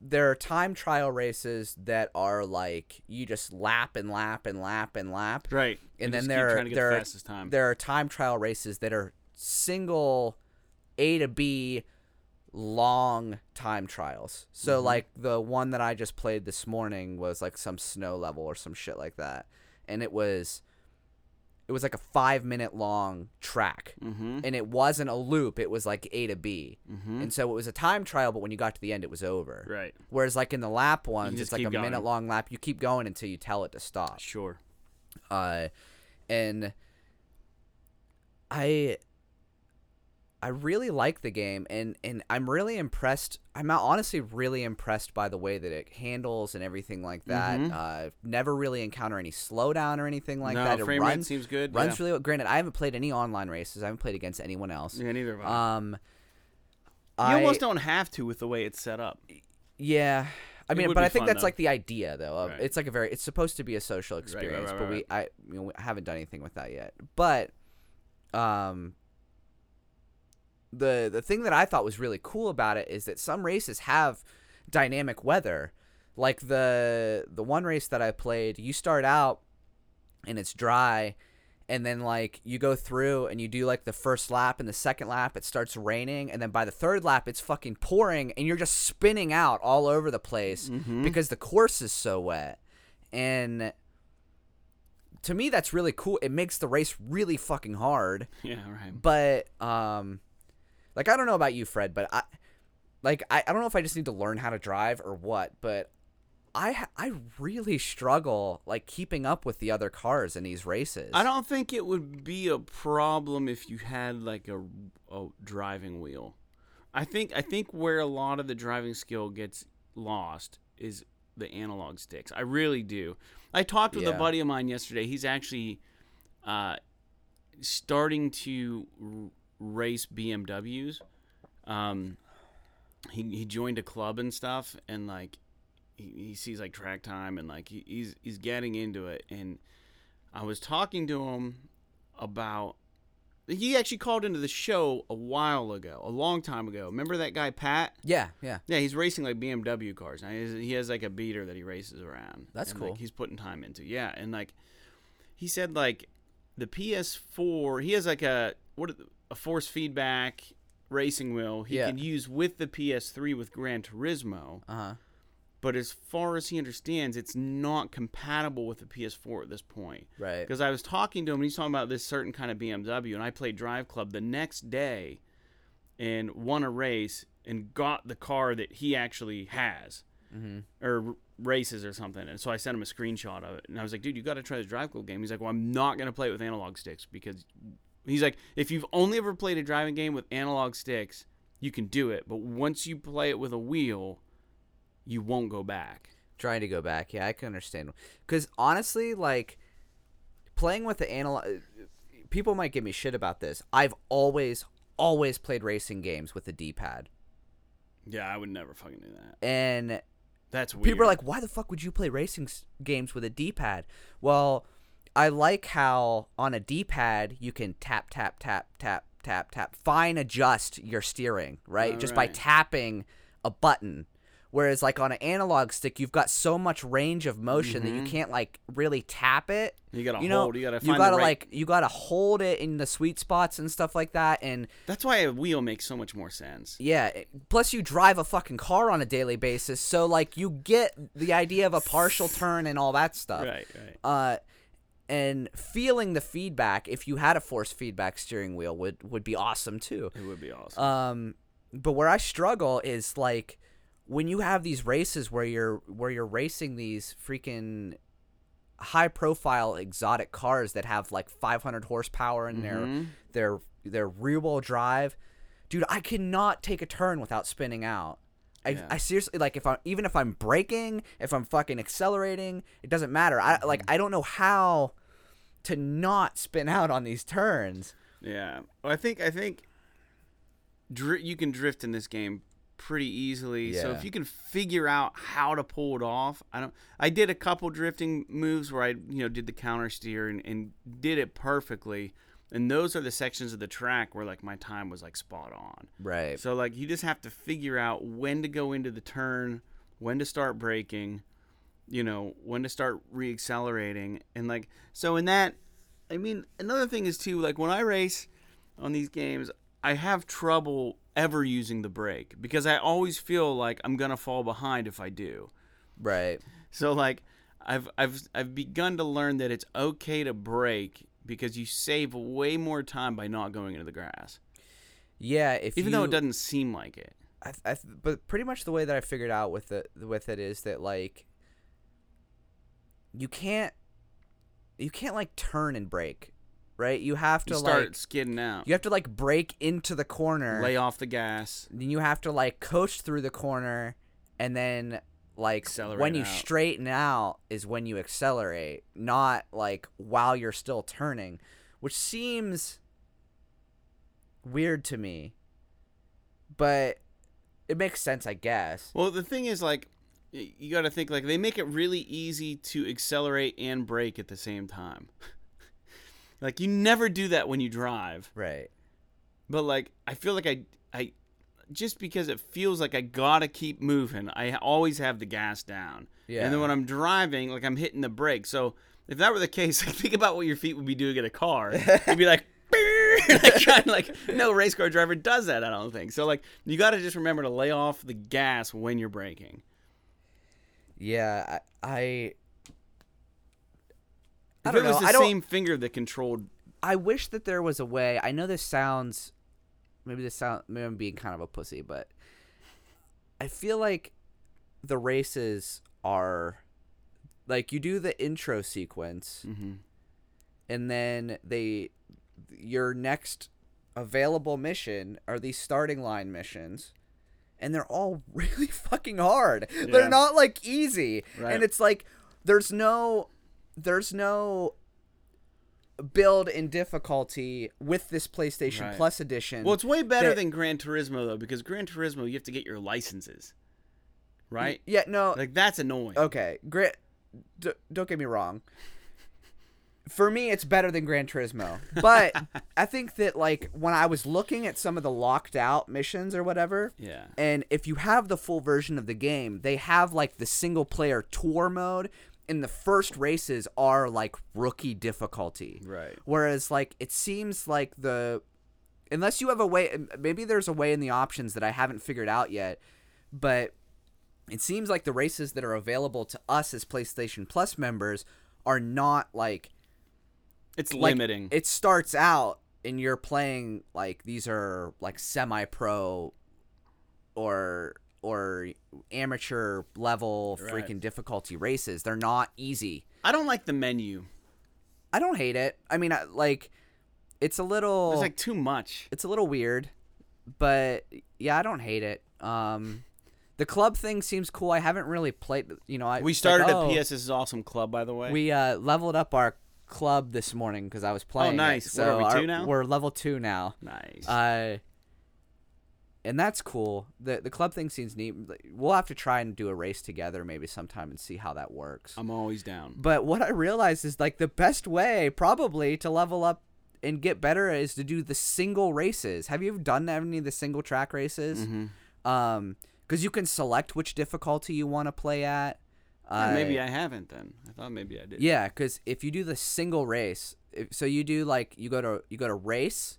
there are time trial races that are like you just lap and lap and lap and lap Right. and You then there are there the are, time. there are time trial races that are single A to B long time trials. So Mhm. like the one that I just played this morning was like some snow level or some shit like that. And it was it was like a 5 minute long track. Mm-hmm. And it wasn't a loop, it was like A to B. Mm-hmm. And so it was a time trial, but when you got to the end it was over. Right. Whereas like in the lap ones, it's like a going. minute long lap. You keep going until you tell it to stop Sure. uh, and I I really like the game, and and I'm really impressed. I'm honestly really impressed by the way that it handles and everything like that. Mhm. Uh, never really encounter any slowdown or anything like no, that. It frame rate runs seems good. runs yeah. really well. Granted, I haven't played any online races. I haven't played against anyone else. Yeah, neither have I. Um, you I almost don't have to with the way it's set up. yeah. I It mean, but I think fun, that's though. like the idea, though. Of, Right. It's like a very. It's supposed to be a social right, experience, right, but we, right. I, you know, we haven't done anything with that yet. But, um, the the thing that I thought was really cool about it is that some races have dynamic weather. Like the the one race that I played, you start out and it's dry and then like you go through and you do like the first lap and the second lap it starts raining and then by the third lap it's fucking pouring and you're just spinning out all over the place Mhm. because the course is so wet and to me that's really cool it makes the race really fucking hard Yeah, right. but um like i don't know about you fred but i like i, I don't know if i just need to learn how to drive or what but i i really struggle like keeping up with the other cars in these races I don't think it would be a problem if you had like a, a driving wheel. I think I think where a lot of the driving skill gets lost is the analog sticks. I really do. I talked with a buddy of mine yesterday. He's actually uh, starting to race BMWs. Um, he he joined a club and stuff, and like he, he sees like track time and like he, he's he's getting into it. And I was talking to him about. He actually called into the show a while ago, a long time ago. Remember that guy Pat? Yeah, yeah. Yeah, he's racing like BMW cars. Now, he has- he has like a beater that he races around. That's and, cool. Like, he's putting time into. Yeah, and like he said, like the PS4, he has like a what are the- a force feedback racing wheel he Yeah. can use with the PS3 with Gran Turismo. Uh huh. But as far as he understands, it's not compatible with the PS4 at this point. Right. Because I was talking to him, and he's talking about this certain kind of BMW, and I played Drive Club the next day, and won a race and got the car that he actually has, Mm-hmm. or races or something. And so I sent him a screenshot of it, and I was like, "Dude, you got to try this Drive Club game." He's like, "Well, I'm not gonna play it with analog sticks because," he's like, "If you've only ever played a driving game with analog sticks, you can do it, but once you play it with a wheel, you won't go back." Trying to go back. Yeah, I can understand. Because honestly, like playing with the analog, people might give me shit about this. I've always, always played racing games with the D-pad, Yeah, I would never fucking do that. and That's weird. people are like, "Why the fuck would you play racing games with a D-pad?" Well, I like how on a D-pad you can tap, tap, tap, tap, tap, tap, fine adjust your steering, right? Just by tapping a button. Whereas like on an analog stick, you've got so much range of motion that you can't like really tap it. You gotta you know, hold, you gotta you gotta right- like you gotta hold it in the sweet spots and stuff like that. And That's why a wheel makes so much more sense. yeah, it- plus you drive a fucking car on a daily basis, so like you get the idea of a partial turn and all that stuff. Right, right. Uh, and feeling the feedback, if you had a force feedback steering wheel, would would be awesome too. It would be awesome. Um, but where I struggle is like when you have these races where you're where you're racing these freaking high profile exotic cars that have like 500 horsepower in Mhm. their their their rear wheel drive. Dude, I cannot take a turn without spinning out. I, Yeah. I seriously like if I even if I'm braking, if I'm fucking accelerating, it doesn't matter. I like mm-hmm. I don't know how to not spin out on these turns. yeah. Well, I think I think dri- you can drift in this game pretty easily. So if you can figure out how to pull it off, I don't. I did a couple drifting moves where I you know did the counter steer and, and did it perfectly. And those are the sections of the track where like my time was like spot on. Right. So like you just have to figure out when to go into the turn, when to start braking, you know, when to start reaccelerating and like so in that I mean another thing is too like when I race on these games, I have trouble ever using the brake because I always feel like I'm going to fall behind if I do. Right. So like I've I've I've begun to learn that it's okay to brake because you save way more time by not going into the grass. Yeah, if Even you, though it doesn't seem like it. I, I but pretty much the way that I figured out with it with it is that like you can't you can't like turn and break, right? You have to You start like skidding out. you have to like break into the corner. lay off the gas. Then you have to like coast through the corner and then like Accelerate when you out. straighten out is when you accelerate, not like while you're still turning, which seems weird to me. But it makes sense, I guess. Well, the thing is, like, you got to think like they make it really easy to accelerate and brake at the same time. like you never do that when you drive. Right. But like I feel like I I just because it feels like I gotta keep moving, I always have the gas down. Yeah. And then when I'm driving, like I'm hitting the brake. So if that were the case, like think about what your feet would be doing in a car. You'd be like. like, kind of like no race car driver does that. I don't think so. Like you got to just remember to lay off the gas when you're braking. Yeah, I I, I If don't it was know. the same finger that controlled, I wish that there was a way. I know this sounds maybe this sound maybe I'm being kind of a pussy, but I feel like the races are like you do the intro sequence Mhm. and then they your next available mission are these starting line missions and they're all really fucking hard. Yeah. They're not like easy. Right. And it's like there's no there's no build in difficulty with this PlayStation Right. Plus edition. Well, it's way better that- than Gran Turismo though, because Gran Turismo you have to get your licenses, right? yeah, no. Like that's annoying. Okay, great. D- don't get me wrong. For me, it's better than Gran Turismo, but I think that like when I was looking at some of the locked out missions or whatever, Yeah. and if you have the full version of the game, they have like the single player tour mode, and the first races are like rookie difficulty. Right. Whereas like it seems like the unless you have a way maybe there's a way in the options that I haven't figured out yet, but it seems like the races that are available to us as PlayStation Plus members are not like It's like, limiting. It starts out and you're playing like these are like semi pro or or amateur level Right. freaking difficulty races. They're not easy. I don't like the menu. I don't hate it. I mean, I, like it's a little It's like too much. it's a little weird, but yeah, I don't hate it. Um, the club thing seems cool. I haven't really played. You know, I We started like, oh, a PS's awesome club, by the way. We uh, leveled up our club this morning because I was playing. Oh, nice. What So are we, our- two now? We're level two now. nice. Uh, and that's cool. the The club thing seems neat. We'll have to try and do a race together maybe sometime and see how that works. I'm always down. But what I realized is like the best way probably to level up and get better is to do the single races. Have you ever done any of the single track races? Mm-hmm. Um, because you can select which difficulty you want to play at. Yeah, maybe Uh, I haven't then. I thought maybe I did. Yeah, because if you do the single race, if, so you do like you go to you go to race,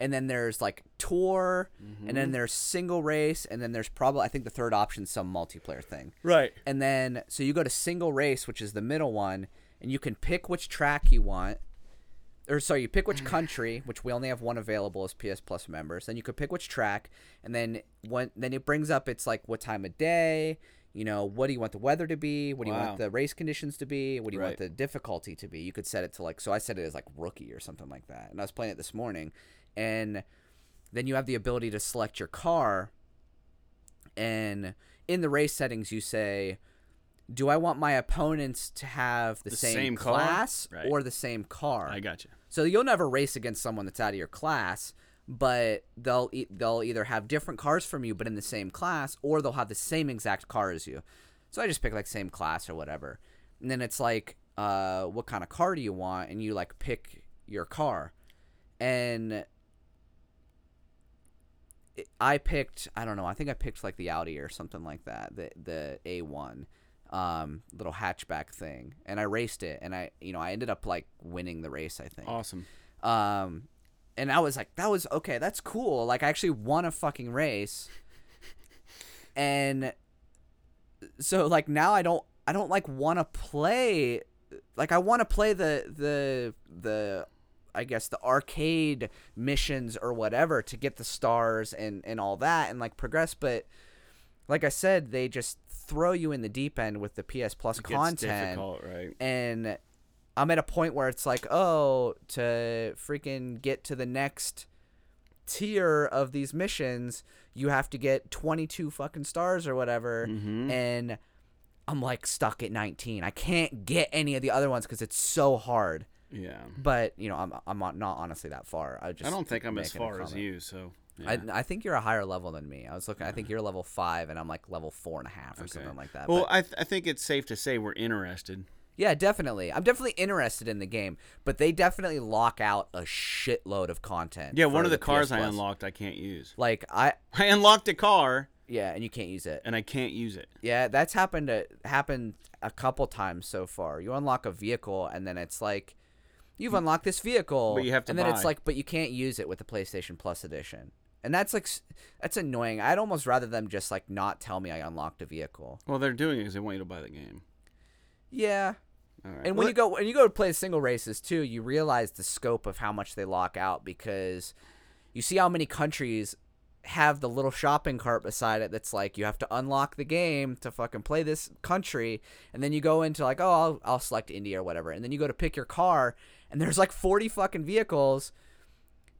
and then there's like tour, and Mm-hmm. then there's single race, and then there's probably I think the third option some multiplayer thing. Right. And then so you go to single race, which is the middle one, and you can pick which track you want. Or sorry, you pick which country, which we only have one available as PS Plus members. Then you could pick which track, and then when then it brings up it's like what time of day, you know, what do you want the weather to be, what do you Wow. want the race conditions to be, what do you want the difficulty to be. You could set it to like so I set it as like rookie or something like that. And I was playing it this morning, and then you have the ability to select your car. And in the race settings you say do i want my opponents to have the, The same, same class Right. or the same car? I got you. so you'll never race against someone that's out of your class but they'll e- they'll either have different cars from you but in the same class or they'll have the same exact car as you. So i just pick like same class or whatever. And then it's like uh what kind of car do you want? And you like pick your car. And I picked I don't know I think I picked like the Audi or something like that the the A1 um little hatchback thing. And I raced it and I you know I ended up like winning the race I think. Awesome. um and I was like that was okay that's cool. Like I actually won a fucking race. And so like now I don't I don't like want to play like I want to play the the the I guess the arcade missions or whatever to get the stars and and all that and like progress but like I said they just throw you in the deep end with the PS Plus It content right? and I'm at a point where it's like, oh, to freaking get to the next tier of these missions, you have to get 22 fucking stars or whatever, Mhm. and I'm like stuck at 19. I can't get any of the other ones because it's so hard. Yeah. But you know, I'm I'm not not honestly that far. I just I don't think I'm as far as you, so. Yeah. I, I think you're a higher level than me. I was looking. I think you're level five, and I'm like level four and a half or Okay. something like that. well, but- I, th- I think it's safe to say we're interested. Yeah, definitely. I'm definitely interested in the game, but they definitely lock out a shitload of content. Yeah, one of the, PS cars I unlocked I can't use. Like I, I unlocked a car yeah, and you can't use it. and I can't use it. Yeah, that's happened. To, happened a couple times so far. You unlock a vehicle, and then it's like, you've unlocked this vehicle, But you have to and then it's like, but you can't use it with the PlayStation Plus edition. And that's like, that's annoying. I'd almost rather them just like not tell me I unlocked a vehicle. Well, they're doing it because they want you to buy the game. Yeah, All right. And Well, when you go when you go to play single races too, you realize the scope of how much they lock out because you see how many countries have the little shopping cart beside it that's like you have to unlock the game to fucking play this country and then you go into like oh I'll, I'll select India or whatever and then you go to pick your car and there's like 40 fucking vehicles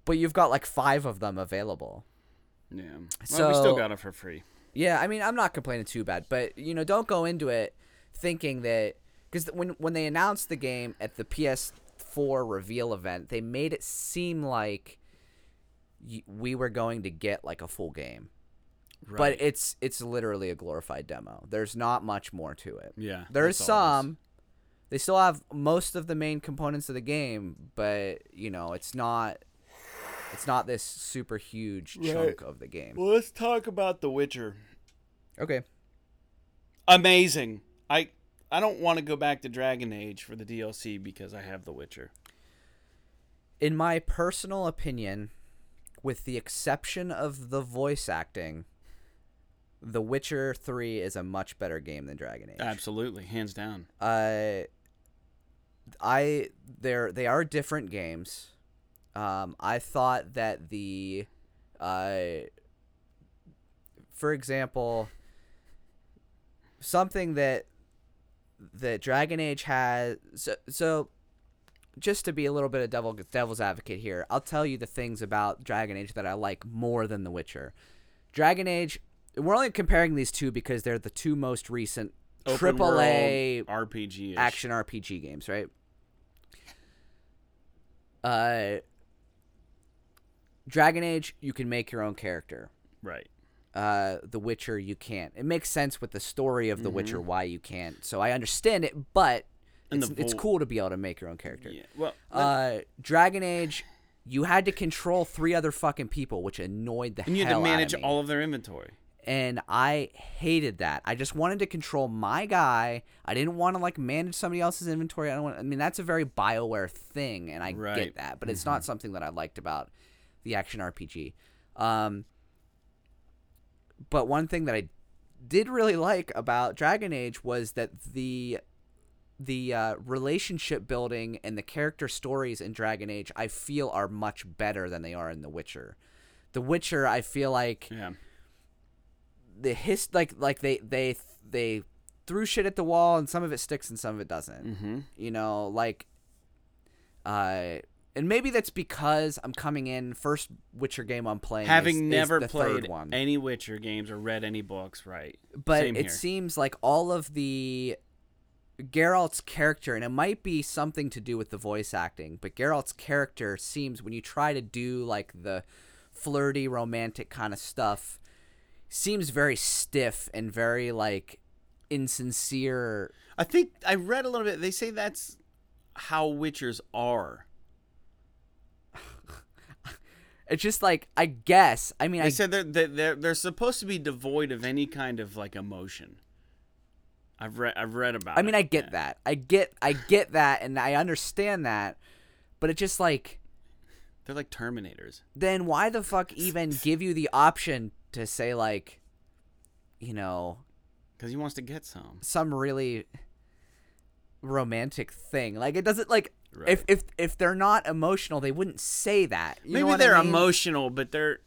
but you've got like 5 of them available. Yeah. Well, we still got it for free. Yeah, I mean, I'm not complaining too bad, but you know, don't go into it thinking that because when when they announced the game at the PS4 reveal event, they made it seem like we were going to get like a full game, Right. but it's it's literally a glorified demo. There's not much more to it. yeah. There's that's all it is. some. They still have most of the main components of the game, but you know, it's not. It's not this super huge Right. chunk of the game. Well, let's talk about The Witcher. Okay. Amazing. I I don't want to go back to Dragon Age for the DLC because I have The Witcher. in my personal opinion, with the exception of the voice acting, The Witcher 3 is a much better game than Dragon Age. Absolutely, hands down. Uh I they're they are different games. Um I thought that the uh for example something that that Dragon Age has so, so just to be a little bit of devil devil's advocate here, I'll tell you the things about Dragon Age that I like more than The Witcher. Dragon Age, we're only comparing these two because they're the two most recent triple A RPG action RPG games, right? Uh, Dragon Age, you can make your own character. Right. Uh, The Witcher, you can't. It makes sense with the story of The Witcher Mm-hmm. why you can't. So I understand it, but it's, it's cool to be able to make your own character. Yeah. Well, Uh, Dragon Age, you had to control three other fucking people, which annoyed the and you had to manage of all of their inventory. And I hated that. I just wanted to control my guy. I didn't want to like manage somebody else's inventory. I don't want. I mean, that's a very Bioware thing, and I Right. get that, but it's not something that I liked about the action RPG. Um, but one thing that I did really like about Dragon Age was that the the uh, relationship building and the character stories in Dragon Age I feel are much better than they are in The Witcher. The Witcher I feel like Yeah. The his like like they they they threw shit at the wall and some of it sticks and some of it doesn't. Mm-hmm. You know, like uh and maybe that's because I'm coming in first Witcher game I'm playing. Having is- is never the played one, any Witcher games or read any books, right? but Same it here. seems like all of the Geralt's character, and it might be something to do with the voice acting, but Geralt's character seems when you try to do like the flirty, romantic kind of stuff, seems very stiff and very like insincere. I think I read a little bit. They say that's how Witchers are. It's just like I guess. I mean, They I said they're, they're they're supposed to be devoid of any kind of like emotion. I've read I've read about. I mean, I get yeah. that. I get I get that, and I understand that, but it just like They're like Terminators. then why the fuck even give you the option to say like, you know, Because he wants to get some. some really romantic thing. Like it doesn't like Right. if if if they're not emotional, they wouldn't say that. You Maybe they're mean? emotional, but they're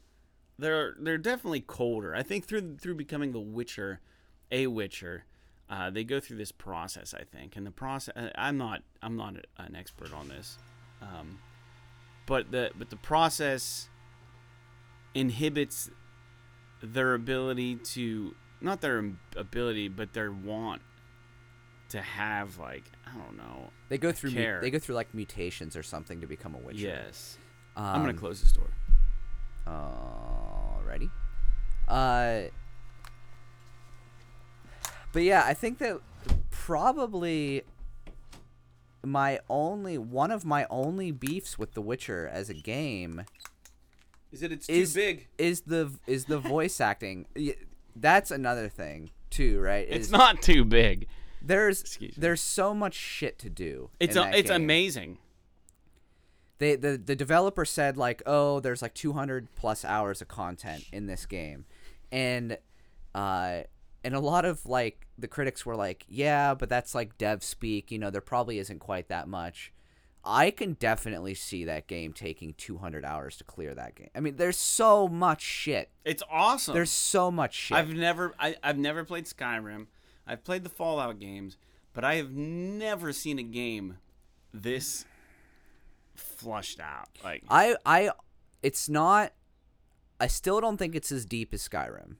they're they're definitely colder. I think through through becoming the Witcher, a Witcher, uh, they go through this process. I think, and the process. I'm not I'm not an expert on this, um, but the but the process inhibits their ability to not their ability, but their want to have like I don't know. They go through mu- they go through like mutations or something to become a witcher. Yes, Um, I'm gonna close this door. Alrighty. Uh, but yeah, I think that probably my only one of my only beefs with The Witcher as a game Is it? It's is too big. is the is the voice acting. That's another thing too, right? It's not too big. There's Excuse me. there's so much shit to do. It's a, it's game. amazing. they the the developer said like oh there's like 200 plus hours of content in this game and uh and a lot of like the critics were like yeah but that's like dev speak you know there probably isn't quite that much i can definitely see that game taking 200 hours to clear that game i mean there's so much shit It's awesome. there's so much shit I've never I, I've never played Skyrim. I've played the Fallout games, but I have never seen a game this flushed out. Like I I it's not I still don't think it's as deep as Skyrim.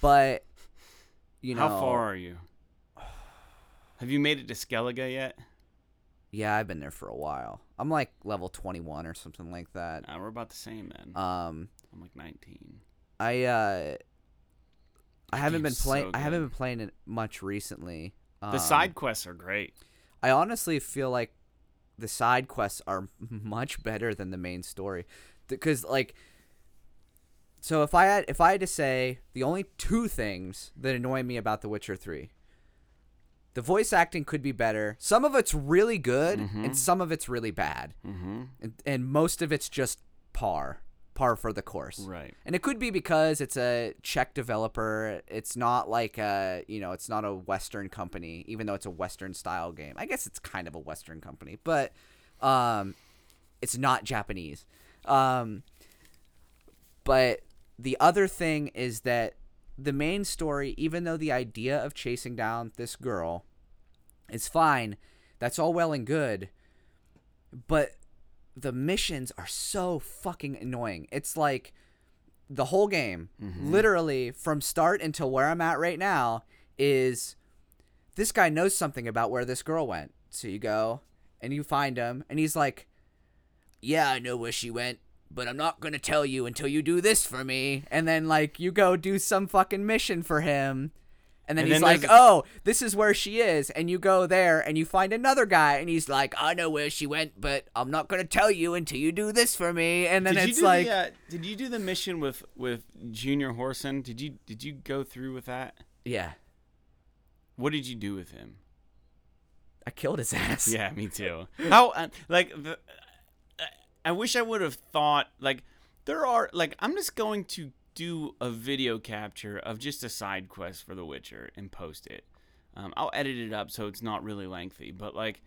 But you know, How far are you? Have you made it to Skellige yet? Yeah, I've been there for a while. I'm like level 21 or something like that. Uh, we're about the same then. Um, I'm like 19. I uh, I haven't been playing. so I haven't been playing it much recently. The Um, side quests are great. I honestly feel like the side quests are much better than the main story, because like, so if I had if I had to say the only two things that annoy me about The Witcher Three, the voice acting could be better. Some of it's really good, and some of it's really bad, Mm-hmm. and, and most of it's just par, par for the course. Right. And it could be because it's a Czech developer. It's not like a, you know, it's not a Western company, even though it's a Western style game. I guess it's kind of a Western company, but um, it's not Japanese. Um, but the other thing is that the main story, even though the idea of chasing down this girl is fine, that's all well and good, but the missions are so fucking annoying. It's like the whole game, mm-hmm. literally from start until where I'm at right now, is this guy knows something about where this girl went. So you go and you find him, and he's like, Yeah, I know where she went, but I'm not going to tell you until you do this for me. And then, like, you go do some fucking mission for him. And then And he's then like, "Oh, this is where she is," and you go there and you find another guy, and he's like, "I know where she went, but I'm not gonna tell you until you do this for me." And then did it's like, the, uh, did you do the mission with with Junior Whoreson? Did you did you go through with that? "Yeah, What did you do with him? I killed his ass." Yeah, me too. How uh, like the, I wish I would have thought like there are like I'm just going to do a video capture of just a side quest for The Witcher and post it. Um, I'll edit it up so it's not really lengthy, but like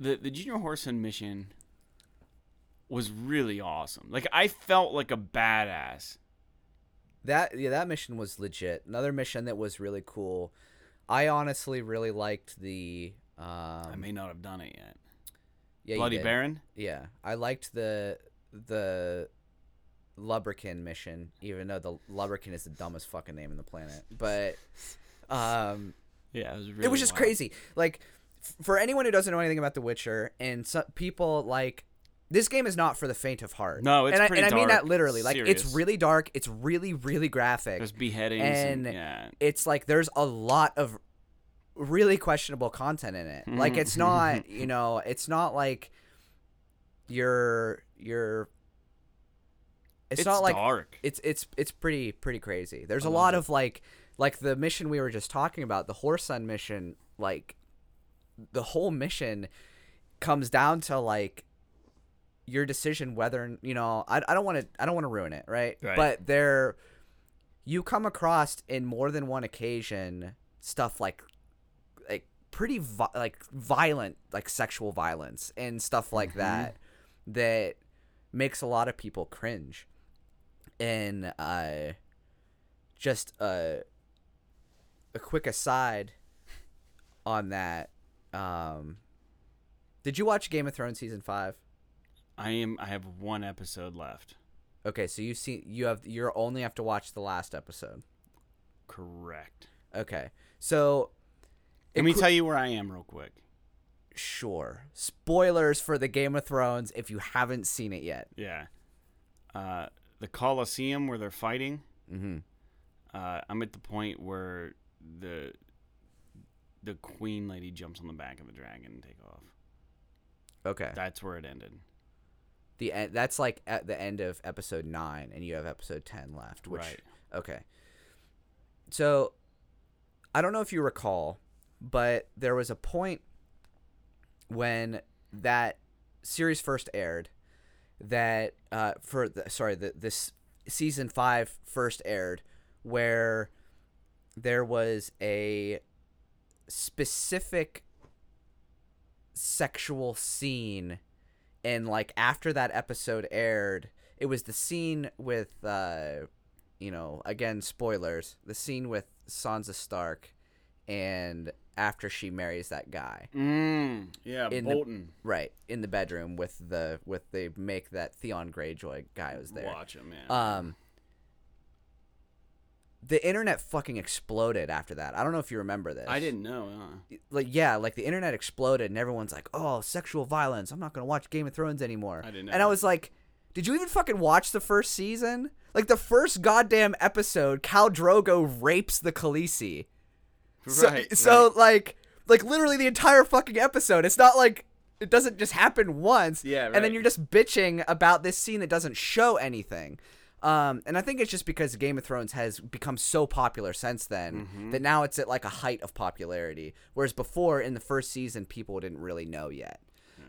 the the Junior Whoreson mission was really awesome. Like I felt like a badass. That yeah, that mission was legit. Another mission that was really cool. I honestly really liked the. Um, I may not have done it yet. Yeah, Bloody. Baron. Yeah, I liked the the Lubberkin mission, even though the Lubberkin is the dumbest fucking name in the planet. But um, Yeah, it was really it was just wild. crazy. Like f- for anyone who doesn't know anything about The Witcher, and so, people like this game is not for the faint of heart. No, it's and I, pretty and I mean that literally. Like it's really dark. It's really really graphic. There's beheadings and, and yeah. it's like there's a lot of really questionable content in it. Like it's mm-hmm. not, you know, it's not like you're you're it's, It's not like dark. it's it's it's pretty pretty crazy. There's a lot it. of like like the mission we were just talking about, the Whoreson mission, like the whole mission comes down to like your decision whether you know I, I don't want to I don't want to ruin it right? Right. but there you come across in more than one occasion stuff like pretty vi- like violent like sexual violence and stuff like that that makes a lot of people cringe and uh just uh, a quick aside on that um did you watch Game of Thrones season 5 I am. I have one episode left. okay so you see you have you only have to watch the last episode Correct. okay so Let me cou- tell you where I am real quick. sure spoilers for the Game of Thrones if you haven't seen it yet Yeah. Uh, the Colosseum where they're fighting. mm-hmm. Uh, I'm at the point where the the queen lady jumps on the back of the dragon and take off. okay That's where it ended. the end that's like at the end of episode 9 and you have episode 10 left which Right. okay so i don't know if you recall but there was a point when that series first aired that uh for the sorry the, this season five first aired where there was a specific sexual scene and like after that episode aired it was the scene with uh you know again spoilers the scene with sansa stark and after she marries that guy. Mm, yeah, In the- Bolton. Right in the bedroom with the with they make that Theon Greyjoy guy was there. Watch him, man. Um, the internet fucking exploded after that. I don't know if you remember this. I didn't know. Huh? Like yeah, like the internet exploded and everyone's like, "Oh, sexual violence. I'm not gonna watch Game of Thrones anymore." I didn't know And I was like, "Did you even fucking watch the first season? Like the first goddamn episode, Khal Drogo rapes the Khaleesi. So, Right, so right. like, like literally the entire fucking episode. It's not like it doesn't just happen once. Yeah, And then you're just bitching about this scene that doesn't show anything. Um, and I think it's just because Game of Thrones has become so popular since then Mm-hmm. that now it's at like a height of popularity. Whereas before, in the first season, people didn't really know yet.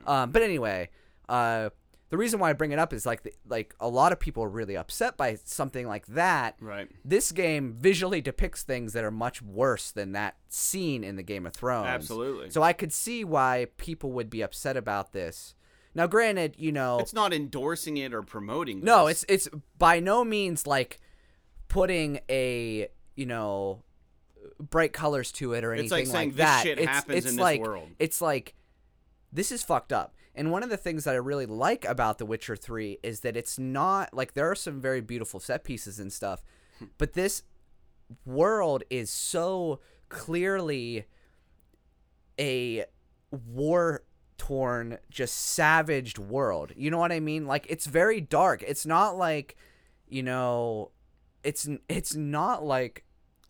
Um, but anyway, uh, the reason why I bring it up is like the, like a lot of people are really upset by something like that. Right. This game visually depicts things that are much worse than that scene in the Game of Thrones. Absolutely. So I could see why people would be upset about this. Now, granted, you know, It's not endorsing it or promoting. no, this. it's it's by no means like putting a you know bright colors to it or anything It's like saying, "This that. shit it's, happens it's in this like, world." It's like this is fucked up. And one of the things that I really like about The Witcher 3 is that it's not like there are some very beautiful set pieces and stuff, hmm. but this world is so clearly a war torn just savaged world. You know what i mean? Like it's very dark. It's not like you know it's it's not like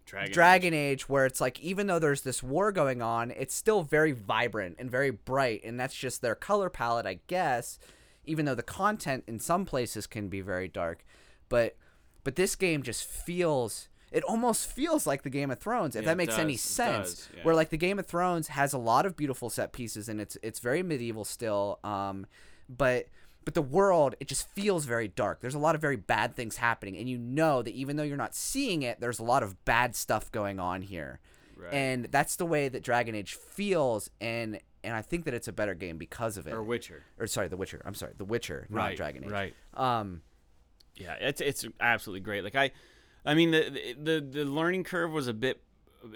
Dragon. Dragon Age, where it's like even though there's this war going on, it's still very vibrant and very bright, and that's just their color palette, I guess. Even though the content in some places can be very dark, but but this game just feels it almost feels like the Game of Thrones, if Yeah, that makes any does, it sense. does, yeah. Where like the Game of Thrones has a lot of beautiful set pieces, and it's it's very medieval still, um, but but the world it just feels very dark there's a lot of very bad things happening and you know that even though you're not seeing it there's a lot of bad stuff going on here Right. and that's the way that dragon age feels and and i think that it's a better game because of it or Witcher. or sorry the witcher i'm sorry the witcher not Right. dragon age Right. um Yeah, it's it's absolutely great. Like I, I mean the the the learning curve was a bit.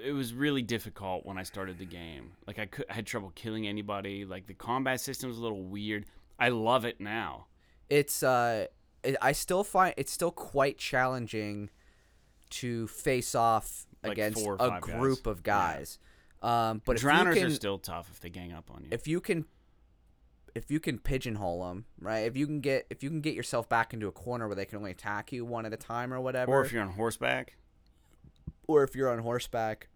It was really difficult when I started the game. Like I could I had trouble killing anybody. Like the combat system was a little weird. I love it now. it's uh it, i still find it's still quite challenging to face off Like against a five guys. group of guys um but Drowners can, are still tough if they gang up on you. if you can if you can pigeonhole them right if you can get if you can get yourself back into a corner where they can only attack you one at a time or whatever or if you're on horseback. or if you're on horseback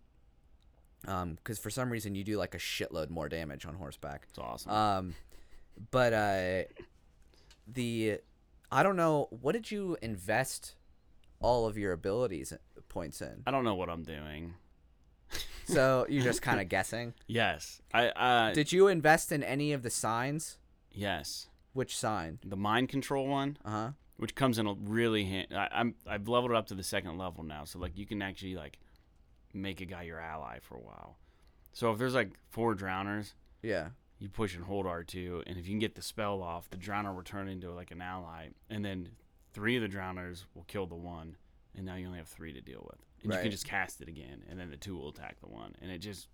um because for some reason you do like a shitload more damage on horseback It's awesome. um but uh the i don't know what did you invest all of your abilities points in I don't know what I'm doing. so you're just kind of guessing Yes. I uh did you invest in any of the signs yes. which sign The mind control one, uh-huh which comes in a really hand. I, I'm I've leveled it up to the second level now, so like you can actually like make a guy your ally for a while. So if there's like four drowners, yeah you push and hold R2, and if you can get the spell off, the drowner will turn into like an ally, and then three of the drowners will kill the one, and now you only have three to deal with. And you can just cast it again, and then the two will attack the one, and it just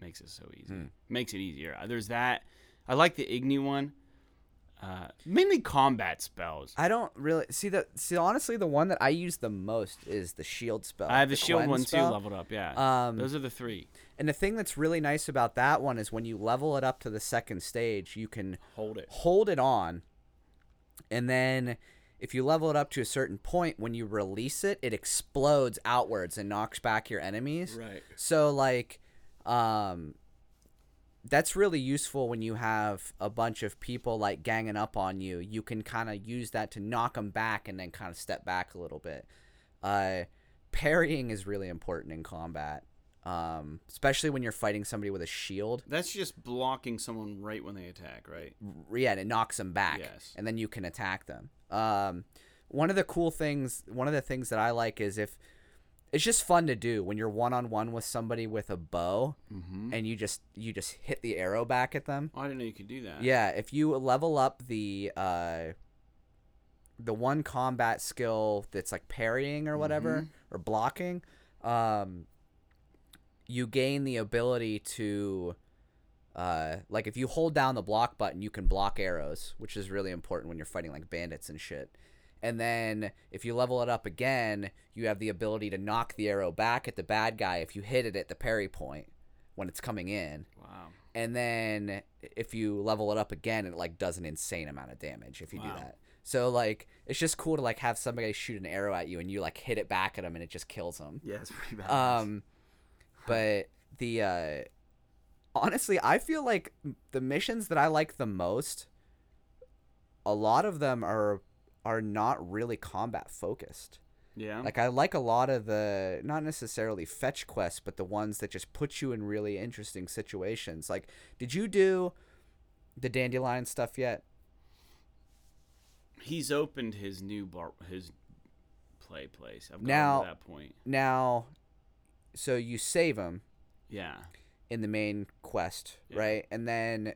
makes it so easy. Hmm. Makes it easier. Uh, There's that. I like the Igni one. Uh, mainly combat spells. I don't really see that. See, honestly, the one that I use the most is the shield spell. I have the, shield one spell. too leveled up. Yeah, Um, those are the three. And the thing that's really nice about that one is when you level it up to the second stage, you can Hold it. hold it on, and then if you level it up to a certain point, when you release it, it explodes outwards and knocks back your enemies. Right. So like, um, that's really useful when you have a bunch of people like ganging up on you. You can kind of use that to knock them back and then kind of step back a little bit. Uh, parrying is really important in combat, um, especially when you're fighting somebody with a shield. That's just blocking someone right when they attack, right? Yeah, and it knocks them back, Yes. and then you can attack them. Um, one of the cool things, one of the things that I like is if it's just fun to do when you're one on one with somebody with a bow, Mm-hmm. and you just you just hit the arrow back at them. Oh, I didn't know you could do that. Yeah, if you level up the uh, the one combat skill that's like parrying or whatever or blocking, um, you gain the ability to uh like if you hold down the block button you can block arrows which is really important when you're fighting like bandits and shit and then if you level it up again you have the ability to knock the arrow back at the bad guy if you hit it at the parry point when it's coming in Wow. and then if you level it up again it like does an insane amount of damage if you do Wow. that so like it's just cool to like have somebody shoot an arrow at you and you like hit it back at them and it just kills them Yeah, it's pretty bad. um but the uh honestly i feel like the missions that i like the most a lot of them are are not really combat focused yeah. like i like a lot of the not necessarily fetch quests but the ones that just put you in really interesting situations like did you do the dandelion stuff yet He's opened his new bar, his play place. I've gotten Now- to that point. now so you save them Yeah. in the main quest, Yeah. right? And then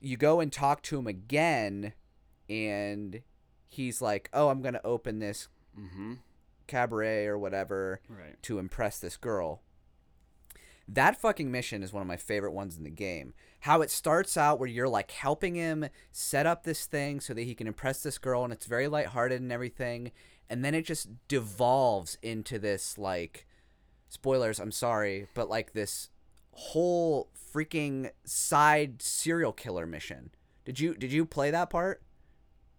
you go and talk to him again, and he's like, "Oh, I'm gonna open this Mm-hmm. cabaret or whatever Right. to impress this girl." That fucking mission is one of my favorite ones in the game. How it starts out where you're like helping him set up this thing so that he can impress this girl, and it's very lighthearted and everything, and then it just devolves into this like spoilers, I'm sorry, but like this whole freaking side serial killer mission. Did you did you play that part?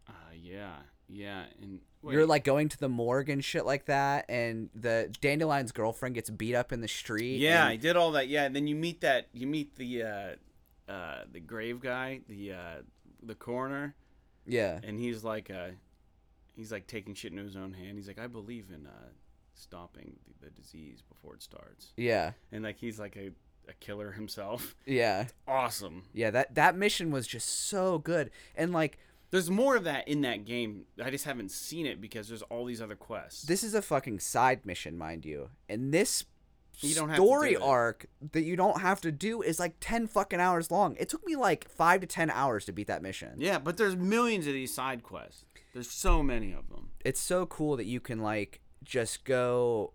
Uh, yeah. Yeah. And You're like going to the morgue and shit like that, and the Dandelion's girlfriend gets beat up in the street. Yeah, I did all that. Yeah, and then you meet that you meet the uh, uh, the grave guy, the uh, the coroner, yeah, and he's like uh, he's like taking shit into his own hand. He's like, I believe in uh, stopping the, the disease before it starts, yeah, and like he's like a, a killer himself. yeah, Awesome. yeah. That that mission was just so good, and like There's more of that in that game. I just haven't seen it because there's all these other quests. this is a fucking side mission, mind you, and this You don't story do arc that you don't have to do is like 10 fucking hours long. It took me like 5 to 10 hours to beat that mission. yeah, but there's millions of these side quests. There's so many of them. It's so cool that you can like just go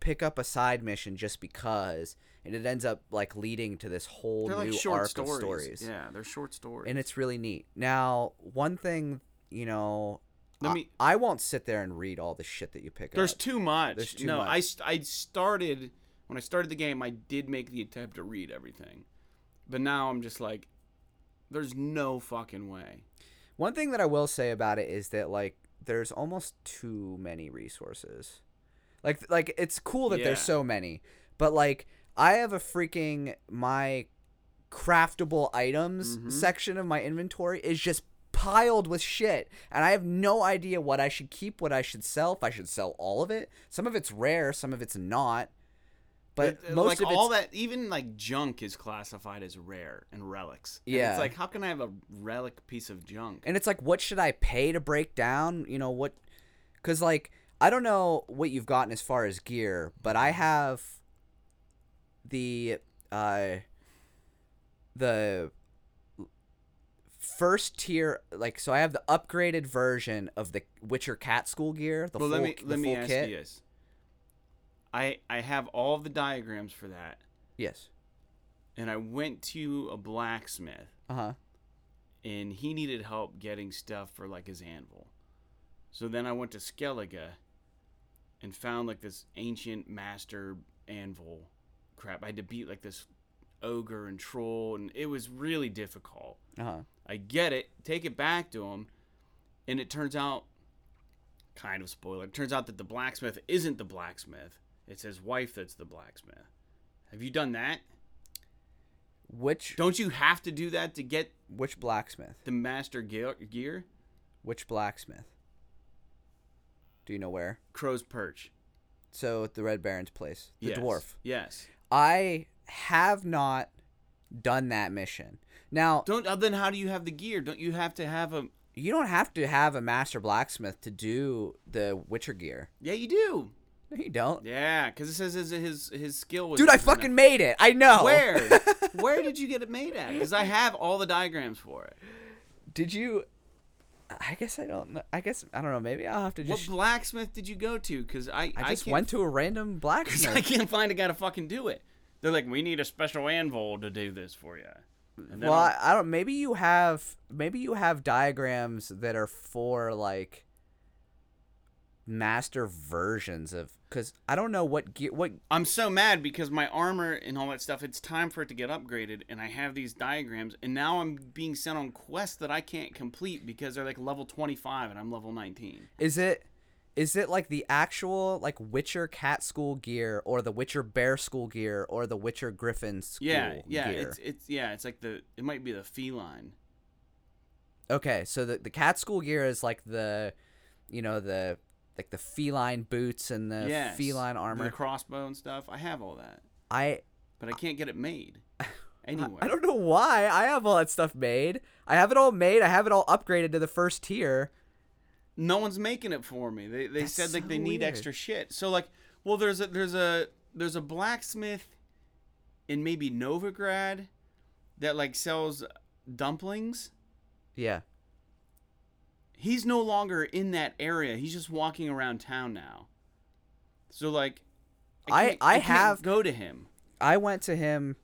pick up a side mission just because and it ends up like leading to this whole They're new like short arc stories. of stories. Yeah, they're short stories. And it's really neat. Now, one thing, you know, Let I, me- I won't sit there and read all the shit that you pick There's up. There's too much. There's too no, much. I I started when I started the game. I did make the attempt to read everything, but now I'm just like, there's no fucking way. One thing that I will say about it is that like there's almost too many resources. Like like it's cool that there's so many, but like I have a freaking my craftable items Mhm. section of my inventory is just piled with shit and I have no idea what I should keep, what I should sell, if I should sell all of it. Some of it's rare, some of it's not. But uh, most like of all that, even like junk is classified as rare and relics. And Yeah. it's like how can I have a relic piece of junk? And it's like, what should I pay to break down? You know what? Because like, I don't know what you've gotten as far as gear, but I have the uh the first tier like so I have the upgraded version of the Witcher Cat School gear. The well, full, let me the let me full ask kit. you this. I I have all the diagrams for that, Yes. and I went to a blacksmith. Uh huh. and he needed help getting stuff for like his anvil. So then I went to Skellige and found like this ancient master anvil crap. I had to beat like this ogre and troll, and it was really difficult. Uh huh. I get it, take it back to him, and it turns out, kind of spoiler, it turns out that the blacksmith isn't the blacksmith. It's his wife that's the blacksmith. Have you done that? Which Don't you have to do that to get which blacksmith? the master gear? gear? Which blacksmith? Do you know where? Crow's Perch. So the Red Baron's place, the Yes. dwarf. Yes. I have not done that mission. Now, Don't uh, then how do you have the gear? Don't you have to have a you don't have to have a master blacksmith to do the Witcher gear. Yeah, you do. No, you don't. Yeah, cuz it says his his his skill was Dude, I fucking made it. I know. Where? Where did you get it made at? Cuz I have all the diagrams for it. Did you I guess I don't know. I guess I don't know. Maybe I'll have to What blacksmith did you go to? Because I I just can't, went to a random blacksmith. I can't find a guy to fucking do it. They're like, we need a special anvil to do this for you. Well, I, I don't. Maybe you have. Maybe you have diagrams that are for like master versions of. Because I don't know what gear. What I'm so mad because my armor and all that stuff, it's time for it to get upgraded, and I have these diagrams, and now I'm being sent on quests that I can't complete because they're like level 25 and I'm level 19. is it? Is it like the actual like Witcher cat school gear, or the Witcher bear school gear, or the Witcher griffin school Yeah, yeah, gear? it's it's yeah, it's like the it might be the feline. Okay, so the the cat school gear is like the, you know the like the feline boots and the yes, feline armor. the crossbow and stuff. I have all that, I but I can't get it made. Anyway, I don't know why I have all that stuff made. I have it all made. I have it all upgraded to the first tier. no one's making it for me. They they That's said like so they need weird. extra shit. So like, well, there's a there's a there's a blacksmith in maybe Novigrad that like sells dumplings. Yeah. He's no longer in that area. He's just walking around town now. So like, I- can't- I can't have- go to him. I went to him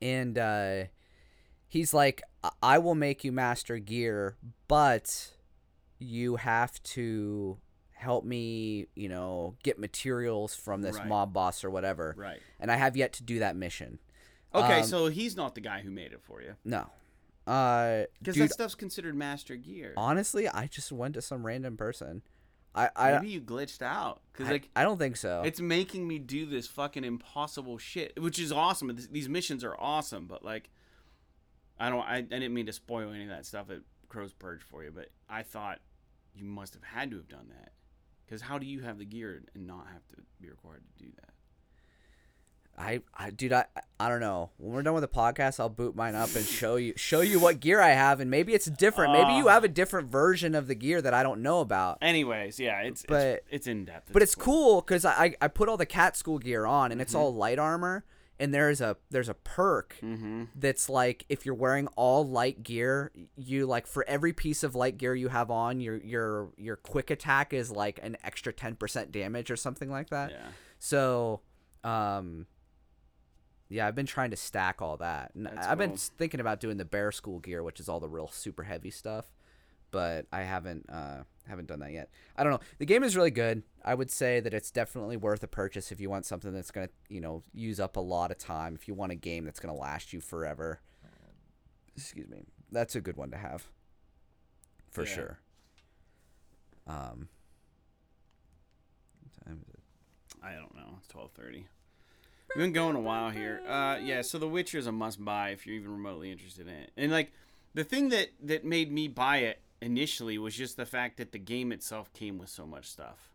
and uh he's like "I- I will make you master gear, but you have to help me, you know, get materials from this Right. mob boss or whatever. Right. And I have yet to do that mission. Okay, Um, so he's not the guy who made it for you. No. Uh Because that stuff's considered master gear. honestly, I just went to some random person. I I Maybe you glitched out. Because like I don't think so. it's making me do this fucking impossible shit, which is awesome. These missions are awesome, but like, I don't. I, I didn't mean to spoil any of that stuff at Crow's Perch for you, but I thought you must have had to have done that. Because how do you have the gear and not have to be required to do that? I, I dude, I, I don't know. When we're done with the podcast, I'll boot mine up and show you, show you what gear I have, and maybe it's different. Maybe you Ah. have a different version of the gear that I don't know about. Anyways, yeah, it's But- it's, it's in depth. But it's cool because I, I, I put all the cat school gear on, and Mm-hmm. it's all light armor. And there's a, there's a perk Mm-hmm. that's like if you're wearing all light gear, you like for every piece of light gear you have on, your, your, your quick attack is like an extra ten percent damage or something like that. Yeah. So, um, yeah, I've been trying to stack all that. And I've been cool. s- thinking about doing the bear school gear, which is all the real super heavy stuff, but I haven't uh haven't done that yet. I don't know. The game is really good. I would say that it's definitely worth a purchase if you want something that's gonna you know use up a lot of time. If you want a game that's gonna last you forever. Excuse me. That's a good one to have. For Yeah. sure. Um. what time is it? I don't know. It's twelve thirty. We've been going a while here. Uh, yeah. So The Witcher is a must-buy if you're even remotely interested in it. And like, the thing that that made me buy it initially was just the fact that the game itself came with so much stuff.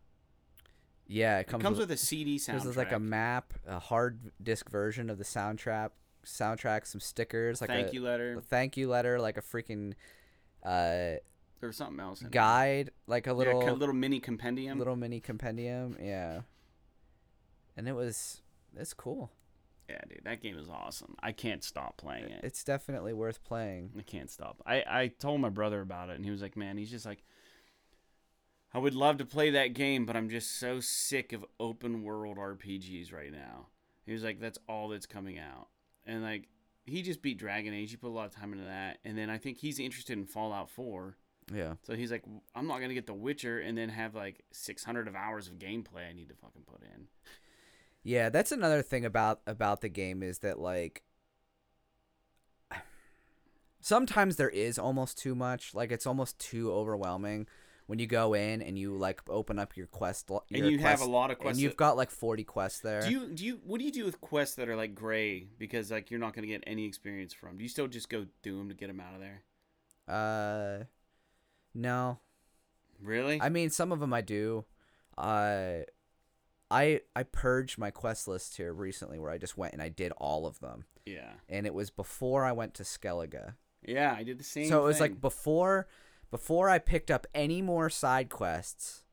Yeah, it comes, It comes, with, with, a CD soundtrack. There's like a map, a hard disc version of the soundtrack, soundtrack, some stickers, like a thank a, you letter. a thank you letter, like a freaking uh, There was something else. Guide, like a Yeah, little a little mini compendium. little mini compendium. Yeah, and it was it's cool. Yeah, dude, that game is awesome. I can't stop playing it. It's definitely worth playing. I can't stop. I, I told my brother about it, and he was like, man, he's just like, I would love to play that game, but I'm just so sick of open world RPGs right now. He was like, that's all that's coming out. And like, he just beat Dragon Age. He put a lot of time into that. And then I think he's interested in Fallout 4. Yeah, So he's like, I'm not going to get The Witcher and then have like 600 of hours of gameplay I need to fucking put in. Yeah. That's another thing about about the game is that like sometimes there is almost too much. Like it's almost too overwhelming when you go in and you like open up your quest. lo- And your you have a lot of quests and you've that- got like forty quests there. Do you do you what do you do with quests that are like gray because like you're not going to get any experience from? Do you still just go do them to get them out of there? Uh, no. Really? I mean, some of them I do. Uh, I I purged my quest list here recently, where I just went and I did all of them, yeah. and it was before I went to Skellige. Yeah, I did the same. so it was thing. like before before I picked up any more side quests,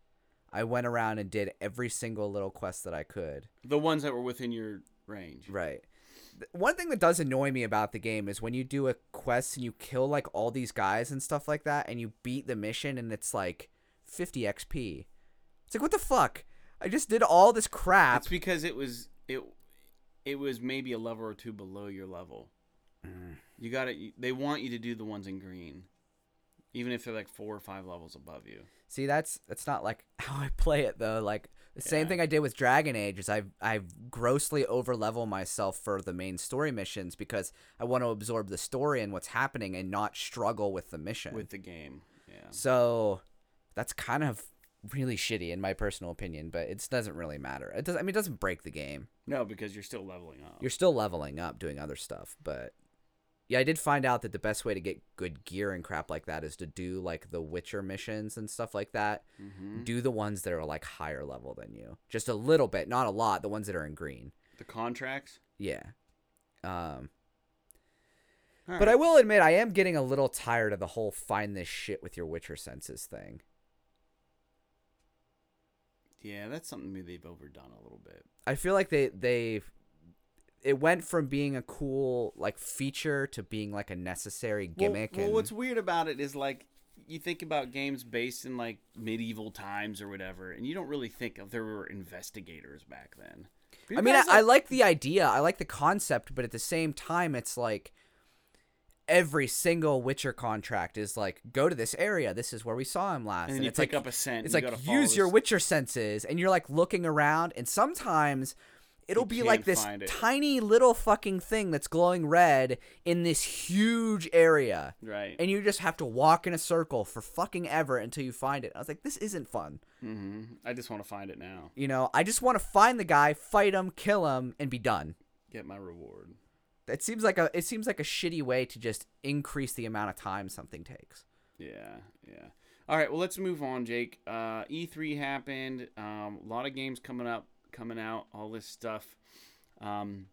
I went around and did every single little quest that I could. the ones that were within your range. Right. one thing that does annoy me about the game is when you do a quest and you kill like all these guys and stuff like that and you beat the mission and it's like 50 XP. It's like what the fuck? I just did all this crap. It's because it was it it was maybe a level or two below your level. Mm. You got to They want you to do the ones in green, even if they're like four or five levels above you. See, that's that's not like how I play it though. Like the same thing I did with Dragon Age is I've I've grossly overlevel myself for the main story missions because I want to absorb the story and what's happening and not struggle with the mission. with the game. Yeah. So that's kind of really shitty in my personal opinion, but it doesn't really matter. It doesn't. I mean, it doesn't break the game. No, because you're still leveling up. You're still leveling up, doing other stuff. But yeah, I did find out that the best way to get good gear and crap like that is to do like the Witcher missions and stuff like that. hmm Do the ones that are like higher level than you, just a little bit, not a lot. The ones that are in green. The contracts. Yeah. Um, All but I will admit, I am getting a little tired of the whole find this shit with your Witcher senses thing. Yeah, that's something they've overdone a little bit. I feel like they they it went from being a cool like feature to being like a necessary gimmick. Well, well and what's weird about it is like you think about games based in like medieval times or whatever, and you don't really think of there were investigators back then. I mean, I, I like the idea, I like the concept, but at the same time, it's like every single Witcher contract is like, go to this area. This is where we saw him last. and then you it's pick like, up a scent. It's and like use your this- Witcher senses, and you're like looking around, and sometimes it'll You be like this tiny little fucking thing that's glowing red in this huge area. right. and you just have to walk in a circle for fucking ever until you find it. I was like, this isn't fun. Mm-hmm. I just want to find it now. You know, I just want to find the guy, fight him, kill him, and be done. Get my reward. It seems like a it seems like a shitty way to just increase the amount of time something takes. Yeah, yeah. All right, well, let's move on, Jake. Uh, E3 happened. Um, a lot of games coming up, coming out, all this stuff. Um,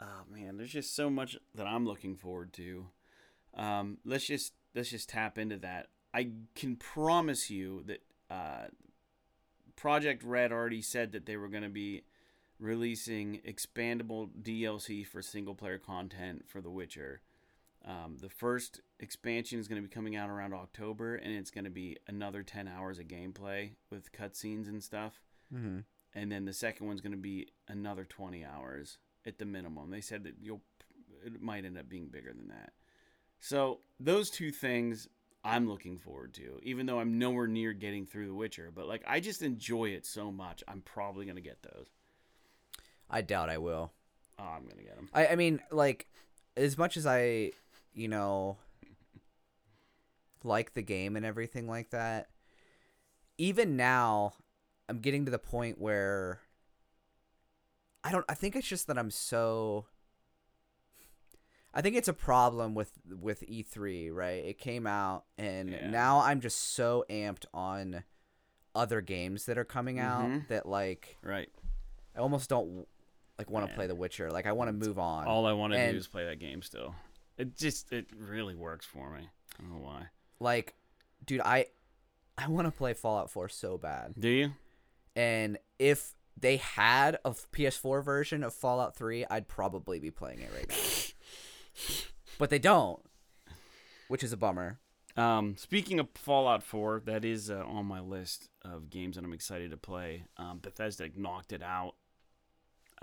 oh man, there's just so much that I'm looking forward to. Um, let's just let's just tap into that. I can promise you that uh, Projekt Red already said that they were going to be releasing expandable DLC for single player content for The Witcher. Um, the first expansion is going to be coming out around October, and it's going to be another 10 hours of gameplay with cutscenes and stuff. Mm-hmm. And then the second one's going to be another 20 hours at the minimum. They said that you'll it might end up being bigger than that. So those two things I'm looking forward to, even though I'm nowhere near getting through The Witcher. But like I just enjoy it so much, I'm probably going to get those. I doubt I will. Oh, I'm going to get them. I I mean, like, as much as I, you know, like the game and everything like that, even now, I'm getting to the point where I don't. I think it's just that I'm so. I think it's a problem with with E3, right? It came out, and Yeah. now I'm just so amped on other games that are coming out Mhm. that like Right. I almost don't like want to play The Witcher. Like I want to move on. All I want to do is play that game still. It just it really works for me. I don't know why. like dude i i want to play fallout 4 so bad Do you? and if they had a ps4 version of fallout 3 i'd probably be playing it right now but they don't which is a bummer Um, speaking of Fallout 4, that is uh, on my list of games that I'm excited to play. Um, Bethesda knocked it out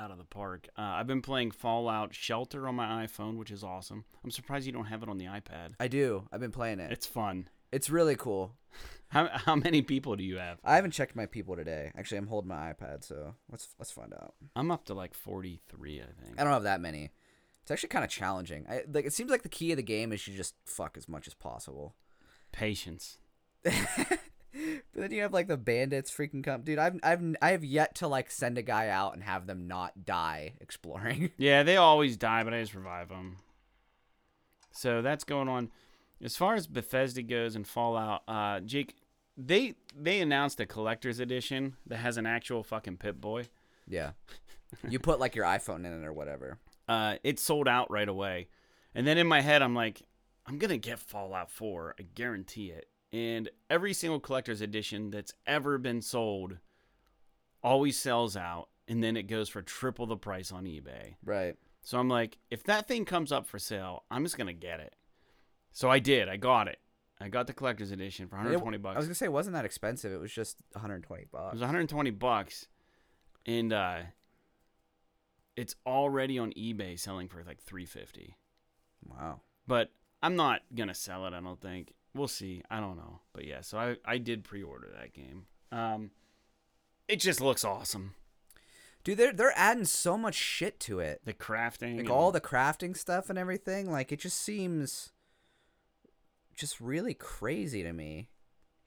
out of the park. Uh, I've been playing Fallout Shelter on my iPhone, which is awesome. I'm surprised you don't have it on the iPad. i do i've been playing it It's fun. it's really cool How how many people do you have? i haven't checked my people today actually i'm holding my ipad so let's let's find out I'm up to like 43, I think. i don't have that many it's actually kind of challenging I, like it seems like the key of the game is you just fuck as much as possible Patience. But then you have like the bandits freaking come, dude. I've I've I have yet to like send a guy out and have them not die exploring. Yeah, they always die, but I just revive them. So that's going on. As far as Bethesda goes and Fallout, uh, Jake, they they announced a collector's edition that has an actual fucking Pip Boy. yeah, you put like your iPhone in it or whatever. Uh, it sold out right away, and then in my head, I'm like, I'm gonna get Fallout 4. I guarantee it. And every single collector's edition that's ever been sold always sells out and then it goes for triple the price on eBay. Right. So I'm like, if that thing comes up for sale, I'm just gonna get it. So I did. I got it. I got the collector's edition for 120 It- bucks. I was gonna say it wasn't that expensive. It was just 120 bucks. It was 120 bucks, and uh, it's already on eBay selling for like 350. Wow. But I'm not gonna sell it. I don't think. We'll see. I don't know. But yeah, so I I did pre-order that game. Um, it just looks awesome. Dude, they're they're adding so much shit to it. The crafting, Like all the crafting stuff and everything. Like it just seems just really crazy to me.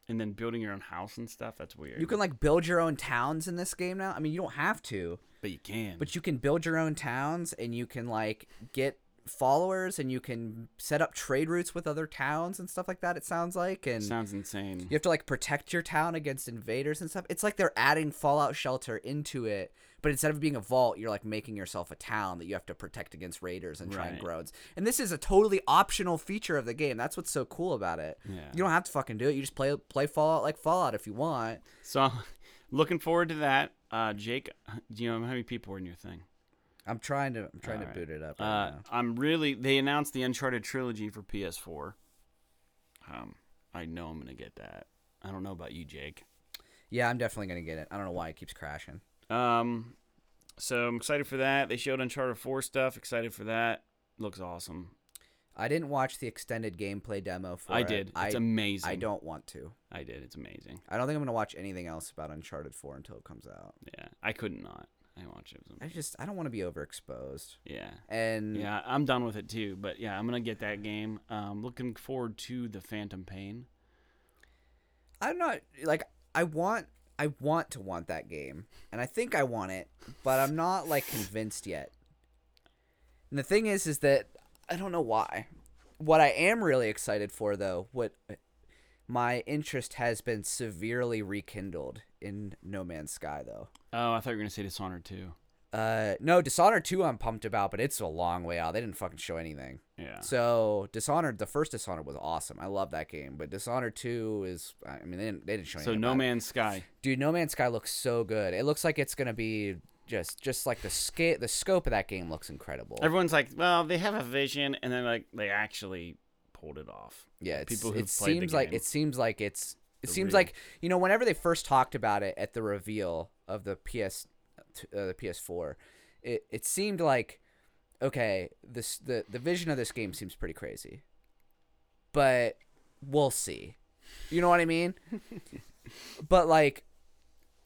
and then building your own house and stuff. That's weird. You can like build your own towns in this game now. I mean, you don't have to, but you can. but you can build your own towns and you can like get followers and you can set up trade routes with other towns and stuff like that. It sounds like and sounds insane. you have to like protect your town against invaders and stuff. It's like they're adding Fallout Shelter into it, but instead of being a vault, you're like making yourself a town that you have to protect against raiders and try and Right. grow. And this is a totally optional feature of the game. That's what's so cool about it. Yeah. You don't have to fucking do it. You just play play Fallout like Fallout if you want. So, looking forward to that. Uh, Jake, do you know how many people were in your thing? I'm trying to I'm trying Alright. to boot it up right Uh. I'm really. They announced the Uncharted trilogy for PS4. Um, I know I'm gonna get that. I don't know about you, Jake. Yeah, I'm definitely gonna get it. I don't know why it keeps crashing. Um, so I'm excited for that. They showed Uncharted 4 stuff. Excited for that. Looks awesome. I didn't watch the extended gameplay demo for I it. did. I It's amazing. I don't want to. I did. It's amazing. I don't think I'm gonna watch anything else about Uncharted 4 until it comes out. Yeah, I couldn't not. I watched it. Was I just I don't want to be overexposed. Yeah. And Yeah, I'm done with it too. But yeah, I'm gonna get that game. Um, looking forward to the Phantom Pain. I'm not like I want I want to want that game, and I think I want it, but I'm not like convinced yet. And the thing is, is that I don't know why. What I am really excited for, though, what my interest has been severely rekindled in No Man's Sky, though. Oh, I thought you were gonna say Dishonored too. Uh, no, Dishonored 2 I'm pumped about, but it's a long way out. They didn't fucking show anything. Yeah. So Dishonored, the first Dishonored was awesome. I love that game, but Dishonored 2 is, I mean, they didn't, they didn't show anything. So. No about it. Man's Sky. Dude, No Man's Sky looks so good. It looks like it's gonna be just just like the scale the scope of that game looks incredible. Everyone's like, well, they have a vision, and then like they actually pulled it off. yeah, people who've it seems like it seems like it's it The seems real- like you know whenever they first talked about it at the reveal of the PS uh, the PS4, it it seemed like okay, this the the vision of this game seems pretty crazy. But we'll see. You know what I mean? but like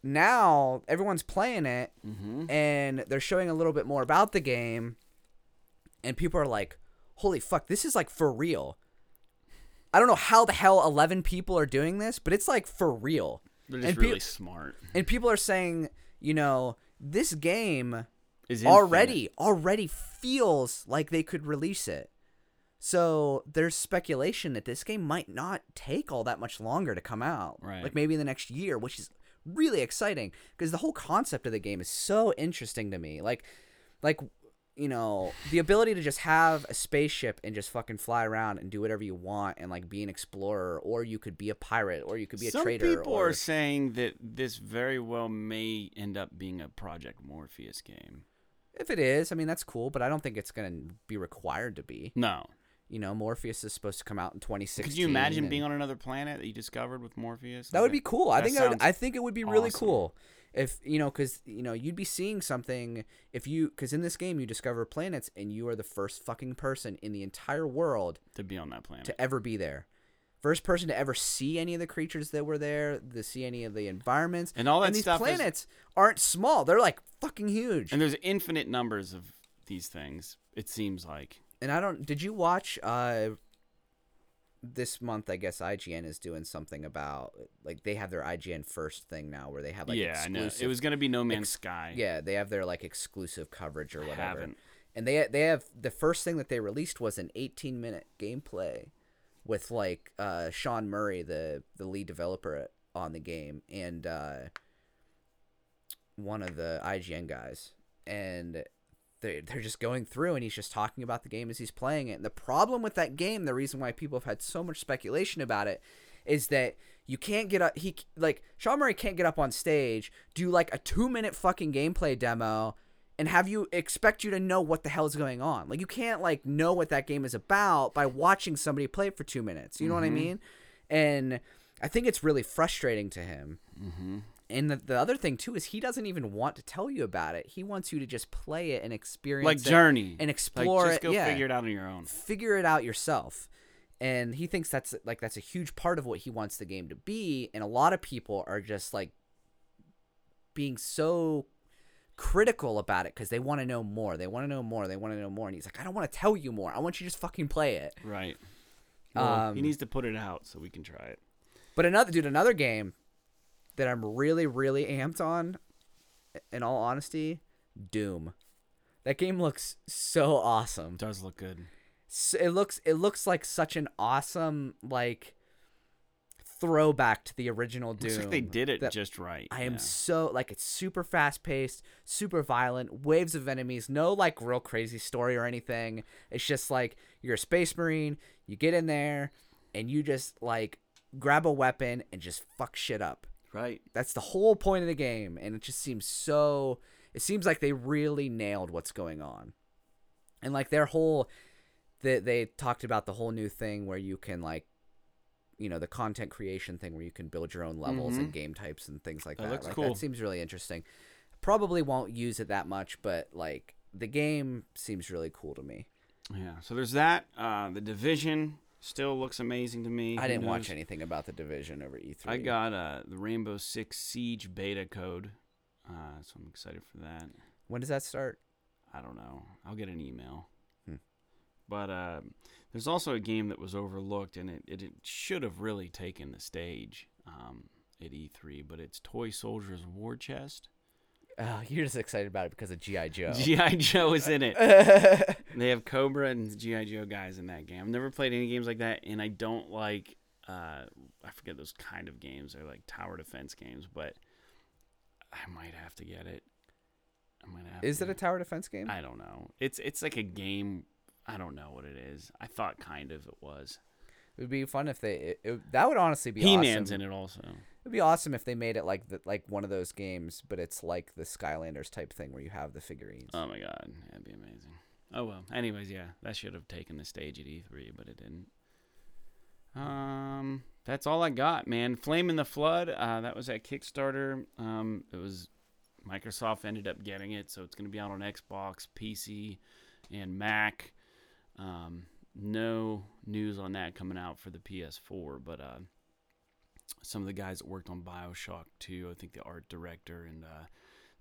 now everyone's playing it Mm-hmm. and they're showing a little bit more about the game and people are like holy fuck this is like for real i don't know how the hell 11 people are doing this but it's like for real. They're just and pe- really smart. and people are saying you know this game Is already already feels like they could release it. So there's speculation that this game might not take all that much longer to come out. Right. like maybe in the next year which is really exciting because the whole concept of the game is so interesting to me. Like like you know the ability to just have a spaceship and just fucking fly around and do whatever you want and like be an explorer or you could be a pirate or you could be a Some trader people or are saying that this very well may end up being a Project Morpheus game. if it is i mean that's cool but i don't think it's gonna be required to be No. you know morpheus is supposed to come out in 2016 Could you imagine being on another planet that you discovered with Morpheus? That would be cool. I think would, I think it would be really awesome. cool if you know because you know you'd be seeing something if you because in this game you discover planets and you are the first fucking person in the entire world to be on that planet. to ever be there. First person to ever see any of the creatures that were there, to see any of the environments, And all that and these stuff is- planets aren't small; they're like fucking huge. and there's infinite numbers of these things. It seems like. And I don't. Did you watch? uh This month, I guess IGN is doing something about like they have their IGN first thing now, where they have like yeah, I know. It was gonna be No Man's ex- Sky. Yeah, they have their like exclusive coverage or whatever. And they they have the first thing that they released was an 18 minute gameplay with like uh, Sean Murray, the the lead developer on the game, and uh, one of the IGN guys, and they're, they're just going through and he's just talking about the game as he's playing it. And the problem with that game, the reason why people have had so much speculation about it, is that You can't get up. He like Sean Murray can't get up on stage, do like a two minute fucking gameplay demo, and have you expect you to know what the hell is going on. Like you can't like know what that game is about by watching somebody play it for two minutes. You know what I mean? And I think it's really frustrating to him. Mm-hmm. And the, the other thing too is he doesn't even want to tell you about it. He wants you to just play it and experience Like it Journey. and Like, explore just it. go yeah figure it out on your own. figure it out yourself and he thinks that's like that's a huge part of what he wants the game to be and a lot of people are just like being so critical about it because they want to know more they want to know more they want to know more and he's like i don't want to tell you more i want you to just fucking play it Right. Well, he Um, needs to put it out so we can try it. but another dude another game that i'm really really amped on in all honesty doom that game looks so awesome It does look good. s- it looks it looks like such an awesome like throwback to the original Doom. Looks like they did it just right. I am yeah. so like it's super fast paced, super violent, waves of enemies, no like real crazy story or anything. It's just like you're a space marine, you get in there and you just like grab a weapon and just fuck shit up. Right. That's the whole point of the game, and it just seems so. It seems like they really nailed what's going on, and like their whole, they they talked about the whole new thing where you can like, you know, the content creation thing where you can build your own levels and game types and things like That that. looks like, cool. That seems really interesting. Probably won't use it that much, but like the game seems really cool to me. Yeah. So there's that. Uh, the division still looks amazing to me. I Who didn't watch anything about the division over E3. I got uh, the Rainbow Six Siege beta code, uh, so I'm excited for that. When does that start? I don't know. I'll get an email. Hmm. But uh, there's also a game that was overlooked, and it, it, it should have really taken the stage um, at E3. But it's Toy Soldiers War Chest. Oh, you're just excited about it because of GI Joe. GI Joe is in it. they have Cobra and GI Joe guys in that game. I've never played any games like that, and I don't like. Uh, I forget those kind of games. They're like tower defense games, but I might have to get it. I might have. Is to. it a tower defense game? I don't know. It's it's like a game. I don't know what it is. I thought kind of it was. It would be fun if they. It, it- that would honestly be He awesome. Man's in it also. It'd be awesome if they made it like the, like one of those games, but it's like the Skylanders type thing where you have the figurines. Oh my god, that'd be amazing. Oh well. Anyways, yeah, that should have taken the stage at E3, but it didn't. Um, that's all I got, man. Flame in the Flood. Uh, that was at Kickstarter. Um, it was Microsoft ended up getting it, so it's gonna be out on Xbox, PC, and Mac. Um, no news on that coming out for the PS4, but uh, some of the guys that worked on Bioshock 2, I think the art director and uh,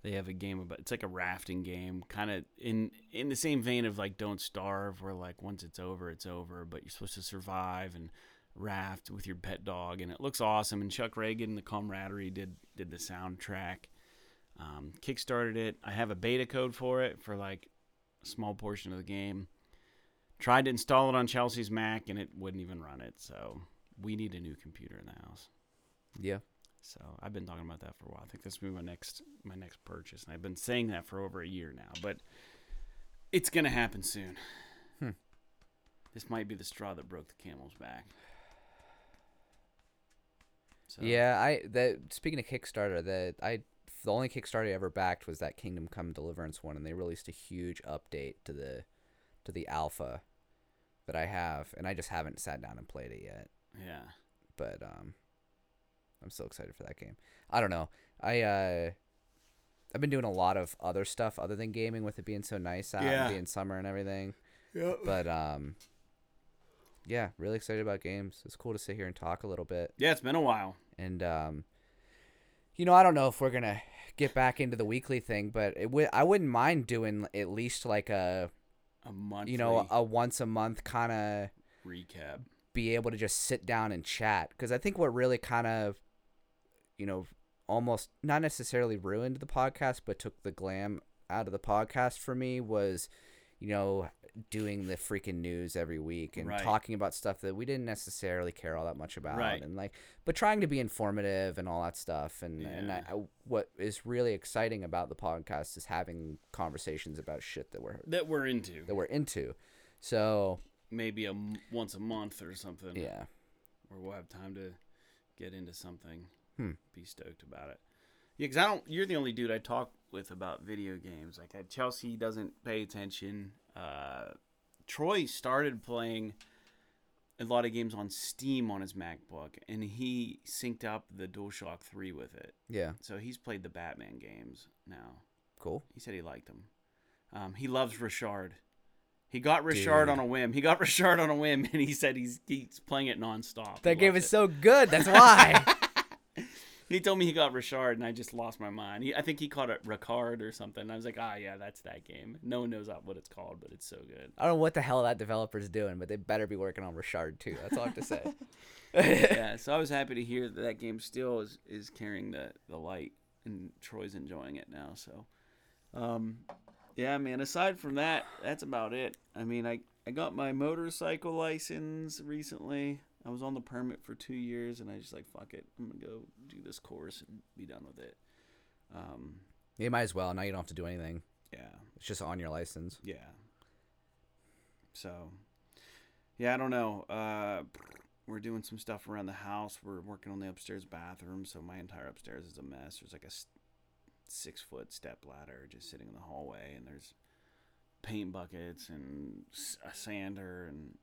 they have a game about it's like a rafting game kind of in in the same vein of like don't starve where like once it's over it's over but you're supposed to survive and raft with your pet dog and it looks awesome and Chuck Ragan the camaraderie did did the soundtrack. Um, kickstarted it. I have a beta code for it for like a small portion of the game tried to install it on chelsea's mac and it wouldn't even run it so we need a new computer in the house Yeah. so I've been talking about that for a while. I think this will be my next my next purchase, and I've been saying that for over a year now. But it's gonna happen soon. Hmm. This might be the straw that broke the camel's back. So, Yeah, I that speaking of Kickstarter, that I the only Kickstarter I ever backed was that Kingdom Come Deliverance one, and they released a huge update to the to the alpha that I have, and I just haven't sat down and played it yet. yeah. But um, I'm so excited for that game. I don't know. I uh, I've been doing a lot of other stuff other than gaming, with it being so nice out Yeah. and being summer and everything. Yeah. But um, yeah, really excited about games. It's cool to sit here and talk a little bit. Yeah, it's been a while. And um, you know, I don't know if we're gonna get back into the weekly thing, but it would I wouldn't mind doing at least like a A monthly you know a once a month kind of recap. be able to just sit down and chat because I think what really kind of you know almost not necessarily ruined the podcast, but took the glam out of the podcast for me was you know doing the freaking news every week and Right. talking about stuff that we didn't necessarily care all that much about Right. and like but trying to be informative and all that stuff and and I, I, what is really exciting about the podcast is having conversations about shit that we're That we're into. that we're into so Maybe a m- once a month or something. yeah Where we'll have time to get into something. Hmm. Be stoked about it. Yeah, because I don't. You're the only dude I talk with about video games. Like, uh, Chelsea doesn't pay attention. Uh, Troy started playing a lot of games on Steam on his MacBook, and he synced up the DualShock 3 with it. Yeah. So he's played the Batman games now. Cool. He said he liked them. Um, he loves Rochard. He got Rochard Dude. on a whim. He got Rochard on a whim, and he said he's he's playing it nonstop. He That game is it. so good. That's why. He told me he got Rochard, and I just lost my mind. He, I think he called it Ricard or something. I was like, ah, yeah, that's that game. No one knows what it's called, but it's so good. I don't know what the hell that developer's doing, but they better be working on Rochard too. That's all I have to say. yeah, so I was happy to hear that that game still is, is carrying the, the light, and Troy's enjoying it now. So, um, yeah, man. Aside from that, that's about it. I mean, I I got my motorcycle license recently. I was on the permit for two years, and I just like fuck it. I'm gonna go do this course and be done with it. Um, you might as well. Now you don't have to do anything. yeah, It's just on your license. yeah. So, yeah, I don't know. Uh, we're doing some stuff around the house. We're working on the upstairs bathroom, so my entire upstairs is a mess. There's like a six foot step ladder just sitting in the hallway, and there's paint buckets and a sander, and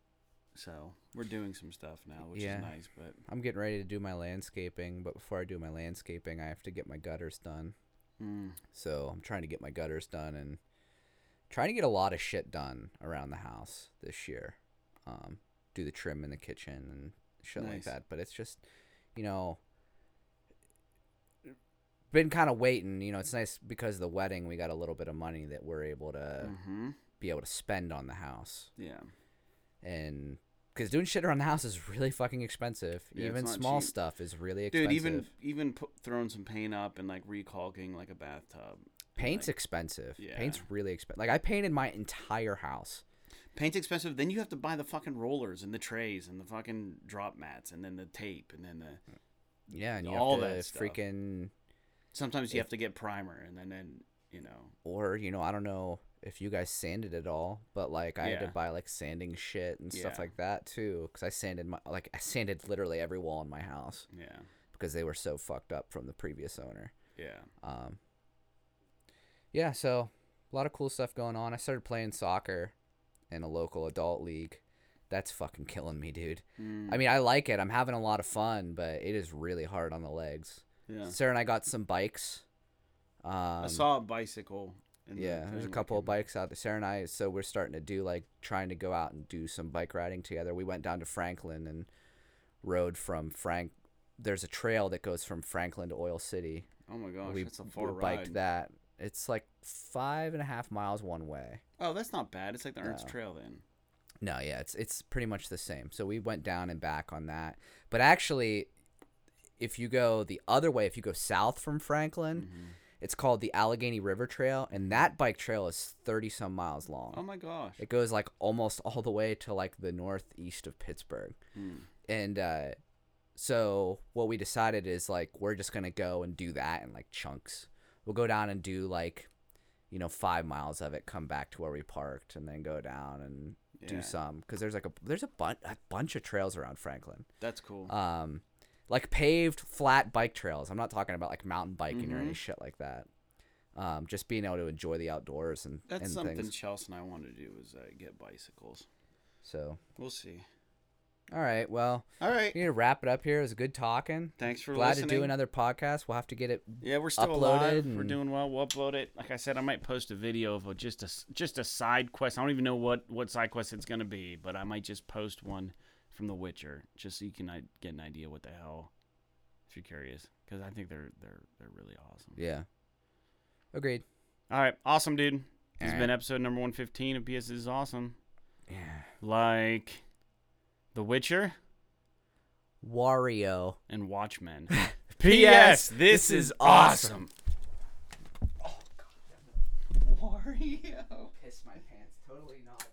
so we're doing some stuff now, which Yeah. is nice. But I'm getting ready to do my landscaping, but before I do my landscaping, I have to get my gutters done. mm, So I'm trying to get my gutters done and trying to get a lot of shit done around the house this year. Um, do the trim in the kitchen and shit like that. But it's just, you know, been kind of waiting. You know, it's nice because of the wedding, we got a little bit of money that we're able to hmm be able to spend on the house. yeah, And because doing shit around the house is really fucking expensive. Yeah, Even small cheap. stuff is really expensive. dude. Even even put, throwing some paint up and like recalking like a bathtub. Paint's like- expensive. Yeah. Paint's really expensive. Like I painted my entire house. Paint's expensive. Then you have to buy the fucking rollers and the trays and the fucking drop mats and then the tape and then the. Yeah, and you All have to that stuff. freaking Sometimes you have to get primer and then then you know. or you know I don't know if you guys sanded it all, but like I had to buy like sanding shit and stuff like that too, because I sanded my like I sanded literally every wall in my house Yeah, because they were so fucked up from the previous owner. yeah. Um, yeah, so a lot of cool stuff going on. I started playing soccer in a local adult league. That's fucking killing me, dude. Mm, I mean, I like it. I'm having a lot of fun, but it is really hard on the legs. yeah. Sarah and I got some bikes. Um, I saw a bicycle. In the yeah, there's a couple of bikes out there. Sarah and I, so we're starting to do like trying to go out and do some bike riding together. We went down to Franklin and rode from Frank. There's a trail that goes from Franklin to Oil City. Oh my gosh, we that's a we far biked that. It's like five and a half miles one way. Oh, that's not bad. It's like the Ernst No. Trail then. No, yeah, it's it's pretty much the same. So we went down and back on that. But actually, if you go the other way, if you go south from Franklin, Mhm. It's called the Allegheny River Trail, and that bike trail is thirty some miles long. Oh my gosh. It goes like almost all the way to like the northeast of Pittsburgh. Mm. And uh, so what we decided is like we're just gonna go and do that in like chunks. We'll go down and do like, you know, five miles of it, come back to where we parked, and then go down and do some because there's like a there's a, bun- a bunch of trails around Franklin. That's cool. Um, like paved flat bike trails. I'm not talking about like mountain biking or any Mhm. shit like that. Um, just being able to enjoy the outdoors and That's and something things. Chelsea and I want to do is uh, get bicycles. So, We'll see. all right, well, All right. we need to wrap it up here. It was good talking. Thanks for Glad listening. to do another podcast. We'll have to get it. Yeah, we're still uploaded alive. We're doing well. We'll upload it. Like I said, I might post a video of a, just a just a side quest. I don't even know what what side quest it's gonna be, but I might just post one from The Witcher, just so you can uh, get an idea what the hell, if you're curious, because I think they're they're they're really awesome. Yeah. Agreed. All right, awesome, dude. This has All been episode number 115 of PS is awesome. Yeah. Like The Witcher Wario. and Watchmen. P.S. P.S. This This is is awesome. awesome. Wario. Piss my pants. Totally not.